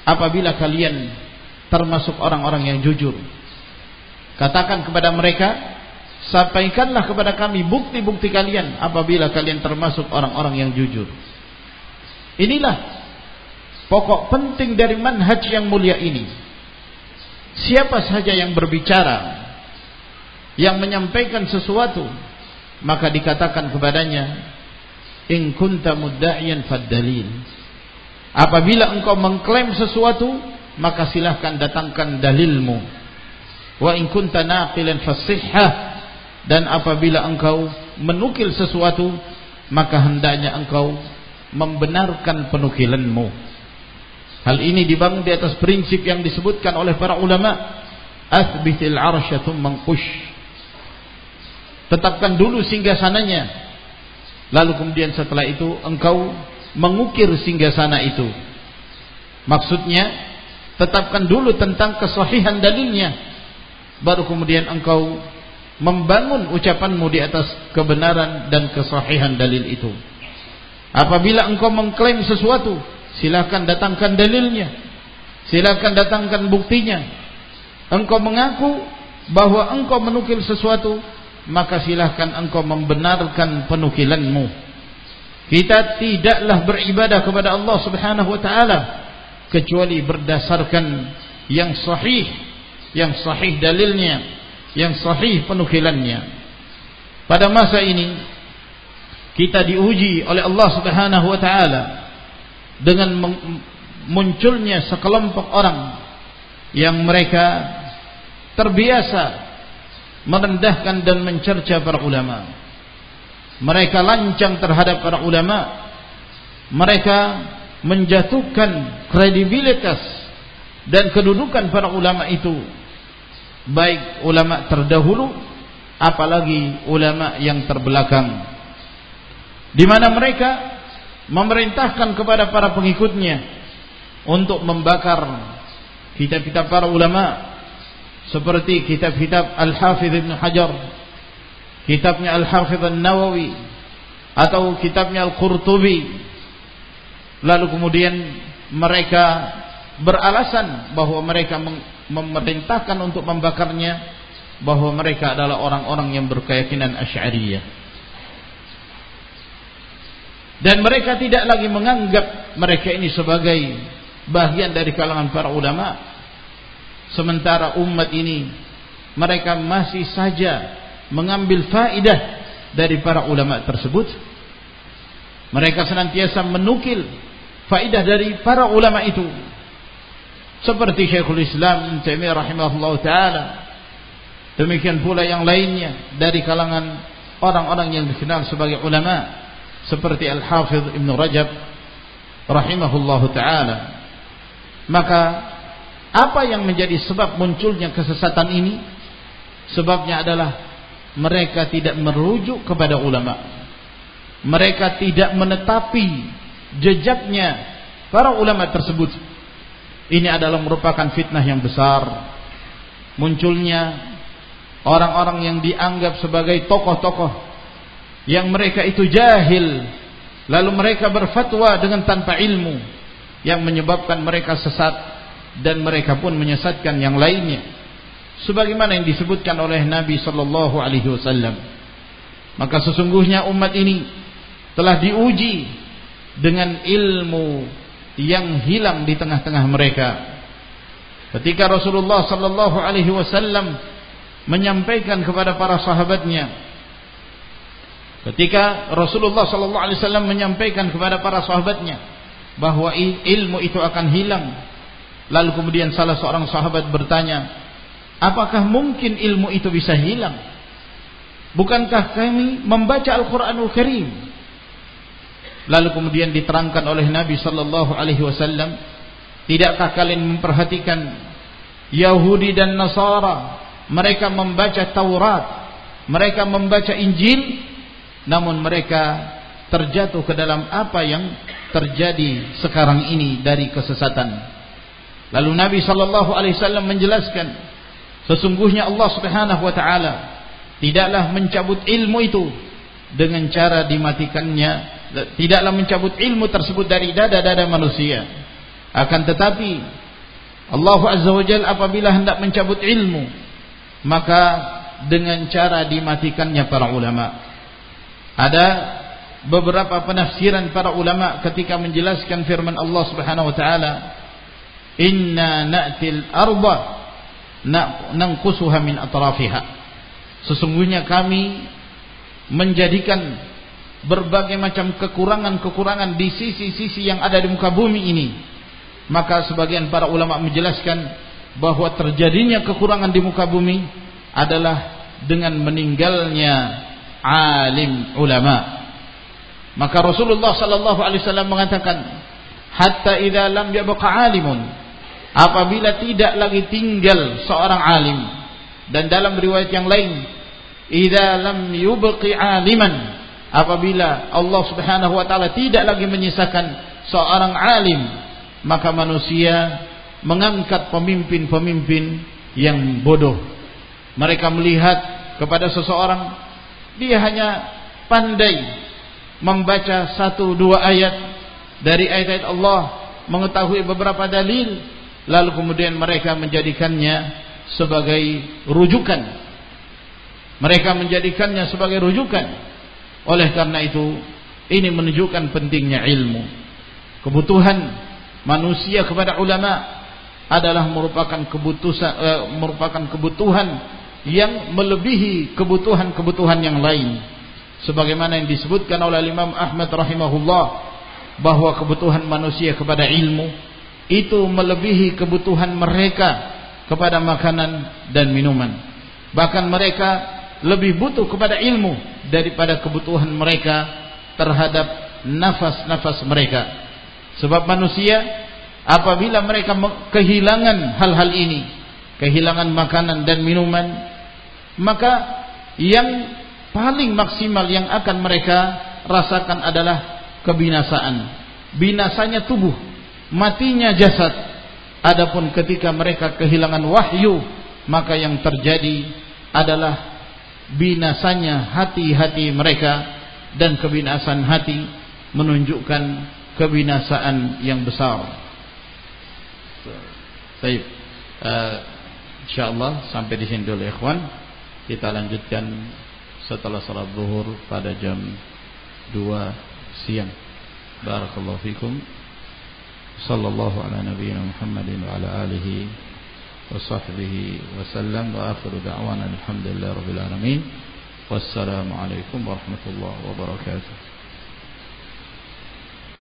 apabila kalian termasuk orang-orang yang jujur katakan kepada mereka Sampaikanlah kepada kami bukti-bukti kalian apabila kalian termasuk orang-orang yang jujur. Inilah pokok penting dari manhaj yang mulia ini. Siapa saja yang berbicara yang menyampaikan sesuatu maka dikatakan kepadanya in kunta mudda'iyan faddalil. Apabila engkau mengklaim sesuatu maka silahkan datangkan dalilmu. Wa in kunta naqilan fasihhah dan apabila engkau menukil sesuatu maka hendaknya engkau membenarkan penukilanmu. Hal ini dibangun di atas prinsip yang disebutkan oleh para ulama. Athbitil arsya thumma tetapkan dulu singgah sananya lalu kemudian setelah itu engkau mengukir singgah sana itu maksudnya tetapkan dulu tentang kesahihan dalilnya baru kemudian engkau membangun ucapanmu di atas kebenaran dan kesahihan dalil itu. Apabila engkau mengklaim sesuatu, silakan datangkan dalilnya. silakan datangkan buktinya engkau mengaku bahwa engkau menukil sesuatu maka silahkan engkau membenarkan penukilanmu kita tidaklah beribadah kepada Allah subhanahu wa ta'ala kecuali berdasarkan yang sahih yang sahih dalilnya yang sahih penukilannya pada masa ini kita diuji oleh Allah subhanahu wa ta'ala dengan munculnya sekelompok orang yang mereka terbiasa merendahkan dan mencerca para ulama. Mereka lancang terhadap para ulama. Mereka menjatuhkan kredibilitas dan kedudukan para ulama itu. Baik ulama terdahulu apalagi ulama yang terbelakang. Di mana mereka memerintahkan kepada para pengikutnya untuk membakar kitab-kitab para ulama seperti kitab-kitab Al-Hafidh Ibn Hajar kitabnya Al-Hafidh An-Nawawi atau kitabnya Al-Qurtubi. Lalu kemudian mereka beralasan bahwa mereka memerintahkan untuk membakarnya bahwa mereka adalah orang-orang yang berkeyakinan Asy'ariyah. Dan mereka tidak lagi menganggap mereka ini sebagai bagian dari kalangan para ulama. Sementara umat ini mereka masih saja mengambil faidah dari para ulama tersebut. Mereka senantiasa menukil faidah dari para ulama itu. Seperti Syekhul Islam Taimiyah rahimahullah taala. Demikian pula yang lainnya dari kalangan orang-orang yang dikenal sebagai ulama seperti Al-Hafidh Ibn Rajab rahimahullah taala. Maka apa yang menjadi sebab munculnya kesesatan ini? Sebabnya adalah mereka tidak merujuk kepada ulama. Mereka tidak menetapi jejaknya para ulama tersebut. Ini adalah merupakan fitnah yang besar. Munculnya orang-orang yang dianggap sebagai tokoh-tokoh yang mereka itu jahil lalu mereka berfatwa dengan tanpa ilmu yang menyebabkan mereka sesat dan mereka pun menyesatkan yang lainnya sebagaimana yang disebutkan oleh Nabi sallallahu alaihi wasallam. Maka sesungguhnya umat ini telah diuji dengan ilmu yang hilang di tengah-tengah mereka. Ketika Rasulullah sallallahu alaihi wasallam menyampaikan kepada para sahabatnya ketika Rasulullah sallallahu alaihi wasallam menyampaikan kepada para sahabatnya bahwa ilmu itu akan hilang Lalu kemudian salah seorang sahabat bertanya, apakah mungkin ilmu itu bisa hilang? Bukankah kami membaca Al-Quranul Karim? Lalu kemudian diterangkan oleh Nabi Sallallahu Alaihi Wasallam, tidakkah kalian memperhatikan Yahudi dan Nasara? Mereka membaca Taurat, mereka membaca Injil, namun mereka terjatuh ke dalam apa yang terjadi sekarang ini dari kesesatan. Lalu Nabi sallallahu alaihi wasallam menjelaskan sesungguhnya Allah Subhanahu wa taala tidaklah mencabut ilmu itu dengan cara dimatikannya tidaklah mencabut ilmu tersebut dari dada-dada manusia. Akan tetapi Allah Azza wa Jalla apabila hendak mencabut ilmu maka dengan cara dimatikannya para ulama. Ada beberapa penafsiran para ulama ketika menjelaskan firman Allah Subhanahu wa taala inna na'til arba nangkusuha min atrafiha. Sesungguhnya kami menjadikan berbagai macam kekurangan-kekurangan di sisi-sisi yang ada di muka bumi ini. Maka sebagian para ulama menjelaskan bahwa terjadinya kekurangan di muka bumi adalah dengan meninggalnya alim ulama. Maka Rasulullah sallallahu alaihi wasallam mengatakan hatta idza lam yabqa alimun apabila tidak lagi tinggal seorang alim dan dalam riwayat yang lain idza lam yubqi aliman apabila Allah Subhanahu wa taala tidak lagi menyisakan seorang alim maka manusia mengangkat pemimpin-pemimpin yang bodoh. Mereka melihat kepada seseorang dia hanya pandai membaca satu dua ayat. Dari ayat-ayat Allah mengetahui beberapa dalil lalu kemudian mereka menjadikannya sebagai rujukan. Mereka menjadikannya sebagai rujukan. Oleh karena itu ini menunjukkan pentingnya ilmu. Kebutuhan manusia kepada ulama adalah merupakan kebutuhan uh, merupakan kebutuhan yang melebihi kebutuhan-kebutuhan yang lain. Sebagaimana yang disebutkan oleh Imam Ahmad rahimahullah bahwa kebutuhan manusia kepada ilmu itu melebihi kebutuhan mereka kepada makanan dan minuman. Bahkan mereka lebih butuh kepada ilmu daripada kebutuhan mereka terhadap nafas-nafas mereka. Sebab manusia apabila mereka kehilangan hal-hal ini kehilangan makanan dan minuman maka yang paling maksimal yang akan mereka rasakan adalah kebinasaan. Binasanya tubuh matinya jasad adapun ketika mereka kehilangan wahyu maka yang terjadi adalah binasanya hati-hati mereka dan kebinasaan hati menunjukkan kebinasaan yang besar Baik. Uh, insyaallah sampai di sini dulu ikhwan. Kita lanjutkan setelah salat zuhur pada jam 2 siang. Barakallahu fikum. صلى الله على نبينا محمد وعلى آله وصحبه وسلم وآخر دعوانا الحمد لله رب العالمين. والسلام عليكم ورحمة الله وبركاته.